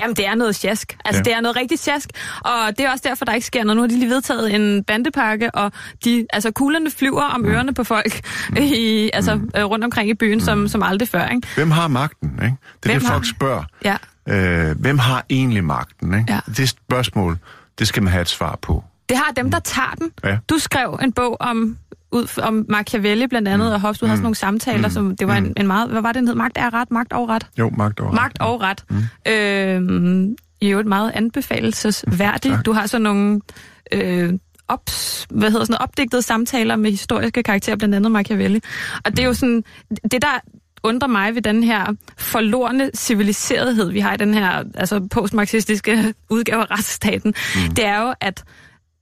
Jamen, det er noget sjask. Altså, Ja. det er noget rigtig sjask. Og det er også derfor, der ikke sker noget. Nu har de lige vedtaget en bandepakke, og de, altså, kuglerne flyver om Mm. ørerne på folk i, altså, øh, rundt omkring i byen, som, som aldrig før. Ikke? Hvem har magten? Ikke? Det er Hvem det, har- folk spørger. Ja. Øh, hvem har egentlig magten? Ikke? Ja. Det spørgsmål, det skal man have et svar på. Det har dem, der tager den. Ja. Du skrev en bog om ud, om Machiavelli blandt andet, mm. og Hobbes, du havde sådan nogle samtaler, mm. som det var en, en meget, hvad var det, den hed? Magt er ret, magt og ret. Jo, magt over. Magt og ret. Mm. Øhm, I øvrigt meget anbefalelsesværdigt. Tak. Du har sådan nogle øh, ops, hvad hedder sådan opdigtede samtaler med historiske karakterer, blandt andet Machiavelli. Og det er jo sådan, det der undrer mig ved den her forlorne civiliserethed, vi har i den her altså postmarxistiske [LAUGHS] udgave af retsstaten, mm. det er jo, at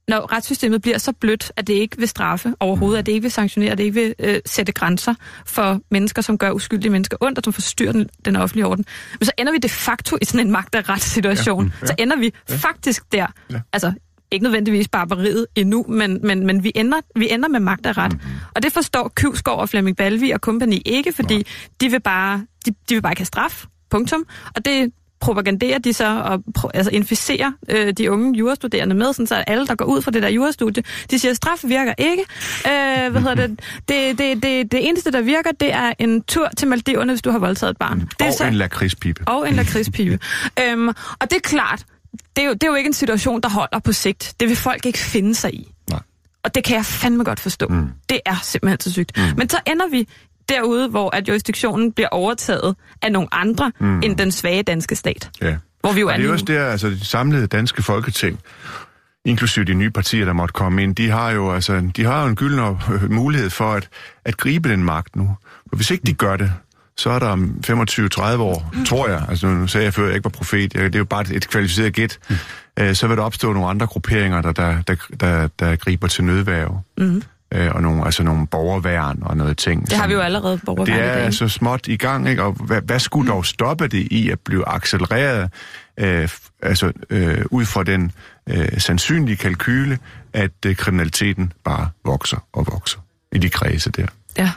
når retssystemet bliver så blødt, at det ikke vil straffe overhovedet, at det ikke vil sanktionere, at det ikke vil øh, sætte grænser for mennesker, som gør uskyldige mennesker ondt, og som forstyrrer den, den offentlige orden. Men så ender vi de facto i sådan en magt og retssituation. Ja, ja. Så ender vi ja. faktisk der. Ja. Ja. Altså, ikke nødvendigvis barbariet endnu, men, men, men vi, ender, vi ender med magt og ret. Mm-hmm. Og det forstår Kyvskov og Flemming Balvi og kompagni ikke, fordi de vil, bare, de, de vil bare ikke have straf. Punktum. Og det propaganderer de så og pro, altså inficerer øh, de unge jurastuderende med, sådan så alle, der går ud fra det der jurastudie, de siger, at straf virker ikke. Øh, hvad hedder det? Det, det, det? det eneste, der virker, det er en tur til Maldiverne, hvis du har voldtaget et barn. Det er og så, en lakridspipe. og en lakridspibe. [LAUGHS] øhm, og det er klart, det er, jo, det er jo ikke en situation, der holder på sigt. Det vil folk ikke finde sig i. Nej. Og det kan jeg fandme godt forstå. Mm. Det er simpelthen så sygt. Mm. Men så ender vi derude, hvor at jurisdiktionen bliver overtaget af nogle andre mm. end den svage danske stat. Ja. Hvor vi jo er det er også der, altså det samlede danske folketing, inklusive de nye partier, der måtte komme ind, de har jo, altså, de har jo en gylden øh, mulighed for at, at gribe den magt nu. For hvis ikke de gør det, så er der om 25-30 år, tror jeg, altså nu sagde jeg før, at jeg ikke var profet, det er jo bare et, et kvalificeret gæt, øh, så vil der opstå nogle andre grupperinger, der, der, der, der, der griber til nødværve. Mm. Øh, og nogle, altså nogle borgerværn og noget ting. Det har vi jo allerede borgerværn det er dag. altså småt i gang, ikke? Og hvad, hvad skulle dog stoppe det i at blive accelereret, øh, altså øh, ud fra den øh, sandsynlige kalkyle, at øh, kriminaliteten bare vokser og vokser i de kredse der. Ja.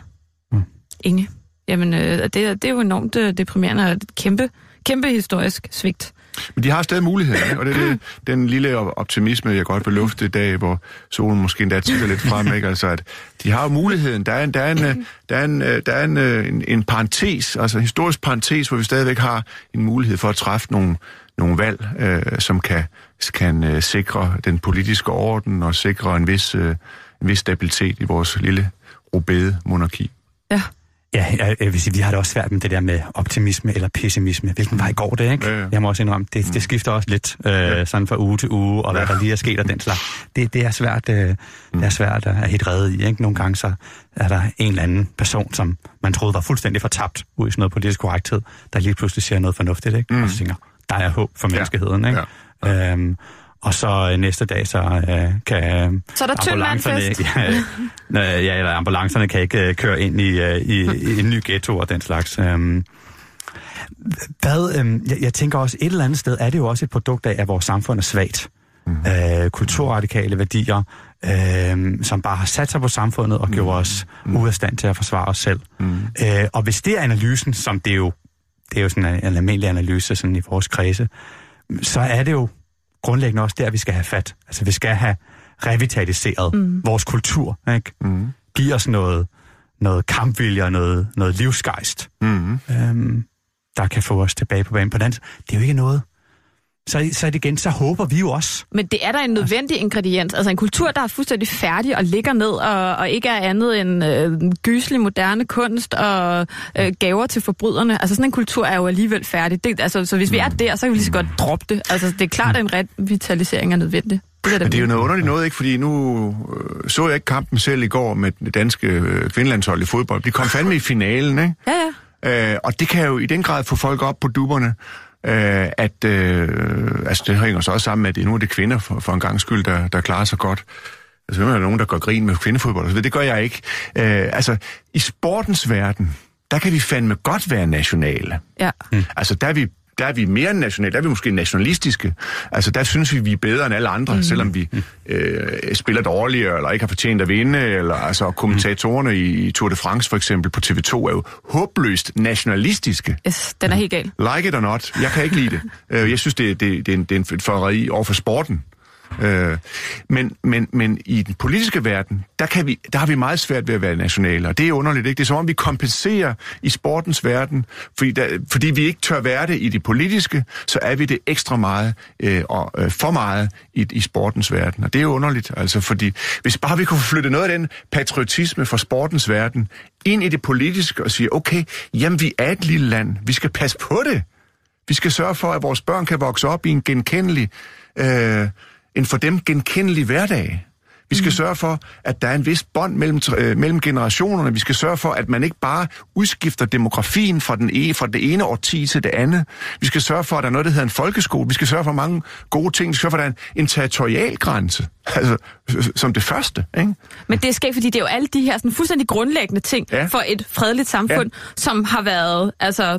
Inge. Jamen, øh, det, er- det er jo enormt øh, deprimerende og et kæmpe, kæmpe historisk svigt. Men de har stadig muligheden, ikke? og det er det, [CLEARS THROAT] den lille optimisme, jeg godt vil lufte i dag, hvor solen måske endda titter lidt frem, ikke? Altså, at de har muligheden. Der er en, der er en, øh, der er en, øh, der er en, øh, en, en parentes, altså en historisk parentes, hvor vi stadigvæk har en mulighed for at træffe nogle, nogle valg, øh, som kan, kan øh, sikre den politiske orden og sikre en vis, øh, en vis stabilitet i vores lille rubede monarki. Ja. Ja, jeg, jeg vil sige, vi har det også svært med det der med optimisme eller pessimisme. Hvilken vej går det, ikke? Ja, ja. Jeg må også indrømme, det, det skifter også lidt øh, sådan fra uge til uge, og hvad Ja. der lige er sket og den slags. Det, det er svært, øh, det er svært at helt redde i, ikke? Nogle gange så er der en eller anden person, som man troede var fuldstændig fortabt ud i sådan noget politisk korrekthed, der lige pludselig siger noget fornuftigt, ikke? Mm. Og så tænker, der er håb for menneskeheden, ikke? Ja. Øhm, og så øh, næste dag, så øh, kan Så er der ambulancerne, [LAUGHS] ja, øh, ja, eller ambulancerne kan ikke øh, køre ind i, øh, i, i en ny ghetto og den slags. Øhm, hvad, øhm, jeg, jeg tænker også, et eller andet sted er det jo også et produkt af, at vores samfund er svagt. Mm. Øh, kulturradikale værdier, øh, som bare har sat sig på samfundet og gjort os mm. ude af stand til at forsvare os selv. Mm. Øh, og hvis det er analysen, som det er jo, det er jo sådan en, en almindelig analyse sådan i vores kredse, så er det jo grundlæggende også der, vi skal have fat. Altså vi skal have revitaliseret mm. vores kultur, ikke? Mm. Give os noget, noget kampvilje og noget, noget livsgejst, Mm. øhm, der kan få os tilbage på banen. På den det er jo ikke noget. Så, så det igen, så håber vi jo også. Men det er da en nødvendig ingrediens. Altså en kultur, der er fuldstændig færdig og ligger ned og, og ikke er andet end øh, gyselig moderne kunst og øh, gaver til forbryderne. Altså sådan en kultur er jo alligevel færdig. Det, altså, så hvis vi er der, så kan vi lige så godt droppe det. Altså det er klart, at en revitalisering er nødvendig. Det er, Men det er jo noget underligt noget, ikke? Fordi nu øh, så jeg ikke kampen selv i går med det danske øh, kvindelandshold i fodbold. De kom fandme i finalen, ikke? Ja, ja. Øh, og det kan jo i den grad få folk op på duberne, øh, at øh, altså det hænger så også sammen med, at det nu er det kvinder for, for en gang skyld, der, der klarer sig godt. Altså, der er nogen, der går grin med kvindefodbold, og så videre. det gør jeg ikke. Øh, altså, i sportens verden, der kan vi fandme godt være nationale. ja. Altså, der er vi der er vi mere end nationale, der er vi måske nationalistiske. Altså, der synes vi, vi er bedre end alle andre, mm. selvom vi øh, spiller dårligere, eller ikke har fortjent at vinde, eller altså kommentatorerne i, i Tour de France for eksempel på TV2 er jo håbløst nationalistiske. Yes, den er helt gal. Like it or not, jeg kan ikke lide det. Øh, Jeg synes, det, det, det, er en, det er en forræderi over for sporten. Øh, men, men, men i den politiske verden, der, kan vi, der har vi meget svært ved at være nationale, og det er underligt, ikke? Det er som om, vi kompenserer i sportens verden, fordi, der, fordi vi ikke tør være det i det politiske, så er vi det ekstra meget øh, og øh, for meget i, i sportens verden. Og det er jo underligt, altså, fordi hvis bare vi kunne flytte noget af den patriotisme fra sportens verden ind i det politiske og sige, okay, jamen vi er et lille land, vi skal passe på det. Vi skal sørge for, at vores børn kan vokse op i en genkendelig, øh, en for dem genkendelig hverdag. Vi skal mm. sørge for, at der er en vis bånd mellem, øh, mellem generationerne. Vi skal sørge for, at man ikke bare udskifter demografien fra, den e, fra det ene årti til det andet. Vi skal sørge for, at der er noget, der hedder en folkeskole. Vi skal sørge for mange gode ting. Vi skal sørge for, at der er en, en territorialgrænse. Altså, som det første, ikke? Men det sker, fordi det er jo alle de her sådan, fuldstændig grundlæggende ting ja. for et fredeligt samfund, ja. som har været altså,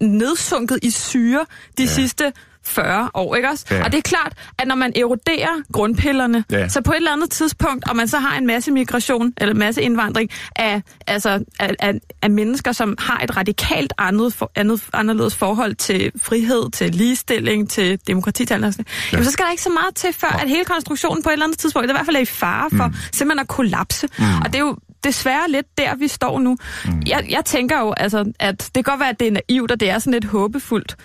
nedsunket i syre de ja. sidste 40 år, ikke også? Ja. Og det er klart, at når man eroderer grundpillerne, Ja. så på et eller andet tidspunkt, og man så har en masse migration, eller masse indvandring af, altså, af, af, af mennesker, som har et radikalt andet, for, andet, anderledes forhold til frihed, til ligestilling, til demokrati, til noget, jamen, så skal der ikke så meget til, før at hele konstruktionen på et eller andet tidspunkt, i hvert fald er i fare for mm. simpelthen at kollapse. Mm. Og det er jo desværre lidt der, vi står nu. Mm. Jeg, jeg tænker jo, altså, at det kan godt være, at det er naivt, og det er sådan lidt håbefuldt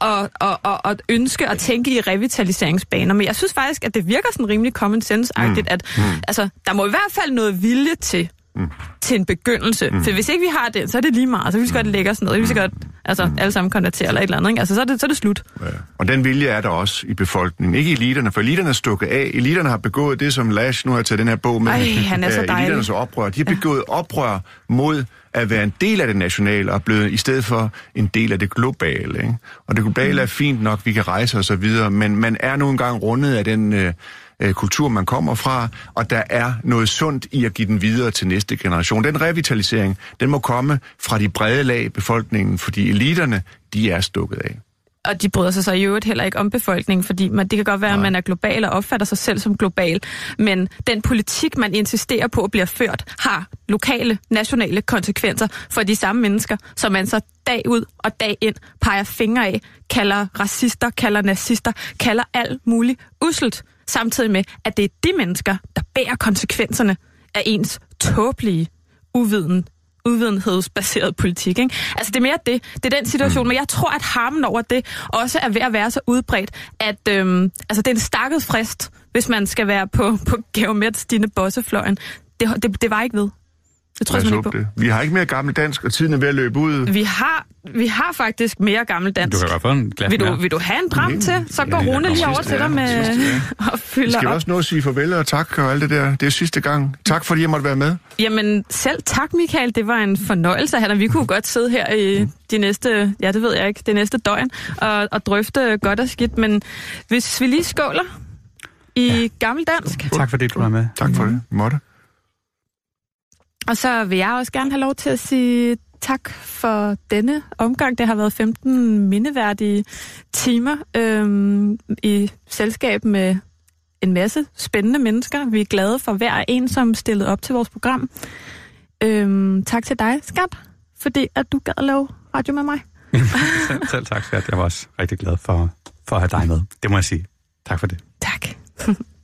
og, og, og, og ønske at tænke i revitaliseringsbaner, men jeg synes faktisk, at det virker sådan rimelig common sense-agtigt, mm. at mm. Altså, der må i hvert fald noget vilje til, mm. til en begyndelse. Mm. For hvis ikke vi har det, så er det lige meget. Så vil vi så godt lægge os ned. Vi så godt altså, alle sammen konvertere eller et eller andet. Ikke? Altså, så er, det, så er det slut. Ja. Og den vilje er der også i befolkningen. Ikke i eliterne, for eliterne er stukket af. Eliterne har begået det, som Lash nu har taget den her bog med. Ej, han er så [LAUGHS] dejlig. Eliternes oprør. De har begået oprør mod at være en del af det nationale, og blevet i stedet for en del af det globale. Ikke? Og det globale er fint nok, vi kan rejse og så videre, men man er nu engang rundet af den øh, øh, kultur, man kommer fra, og der er noget sundt i at give den videre til næste generation. Den revitalisering, den må komme fra de brede lag i befolkningen, fordi eliterne, de er stukket af. Og de bryder sig så i øvrigt heller ikke om befolkningen, fordi man, det kan godt være, at man er global og opfatter sig selv som global, men den politik, man insisterer på bliver ført, har lokale, nationale konsekvenser for de samme mennesker, som man så dag ud og dag ind peger fingre af, kalder racister, kalder nazister, kalder alt muligt uselt, samtidig med, at det er de mennesker, der bærer konsekvenserne af ens tåbelige uviden udvidenhedsbaseret politik. Ikke? Altså det er mere det. Det er den situation, mm. men jeg tror, at harmen over det også er ved at være så udbredt, at øhm, altså, det er en stakket frist, hvis man skal være på, på Geomet Stine Bossefløjen. Det, det, det var ikke ved. Det tror jeg ikke på. det. Vi har ikke mere gammel dansk, og tiden er ved at løbe ud. Vi har, vi har faktisk mere gammeldansk. Du kan godt en glas Vil du, vil du have en dram til? Så går Ja, Rune lige over til dig med og Vi fylder skal op. også nå at sige farvel og tak og alt det der. Det er sidste gang. Tak fordi jeg måtte være med. Jamen selv tak, Michael. Det var en fornøjelse dig. Vi kunne godt sidde her i de næste, ja det ved jeg ikke, det næste døgn og, og drøfte godt og skidt. Men hvis vi lige skåler i ja. gammeldansk, Tak fordi du var med. Tak for det. Måtte. Og så vil jeg også gerne have lov til at sige tak for denne omgang. Det har været 15 mindeværdige timer øhm, i selskab med en masse spændende mennesker. Vi er glade for hver en, som stillede op til vores program. Øhm, tak til dig, skat, fordi at du gad at lave radio med mig. [LAUGHS] selv, selv tak, skat. Jeg var også rigtig glad for, for at have dig med. Det må jeg sige. Tak for det. Tak. [LAUGHS]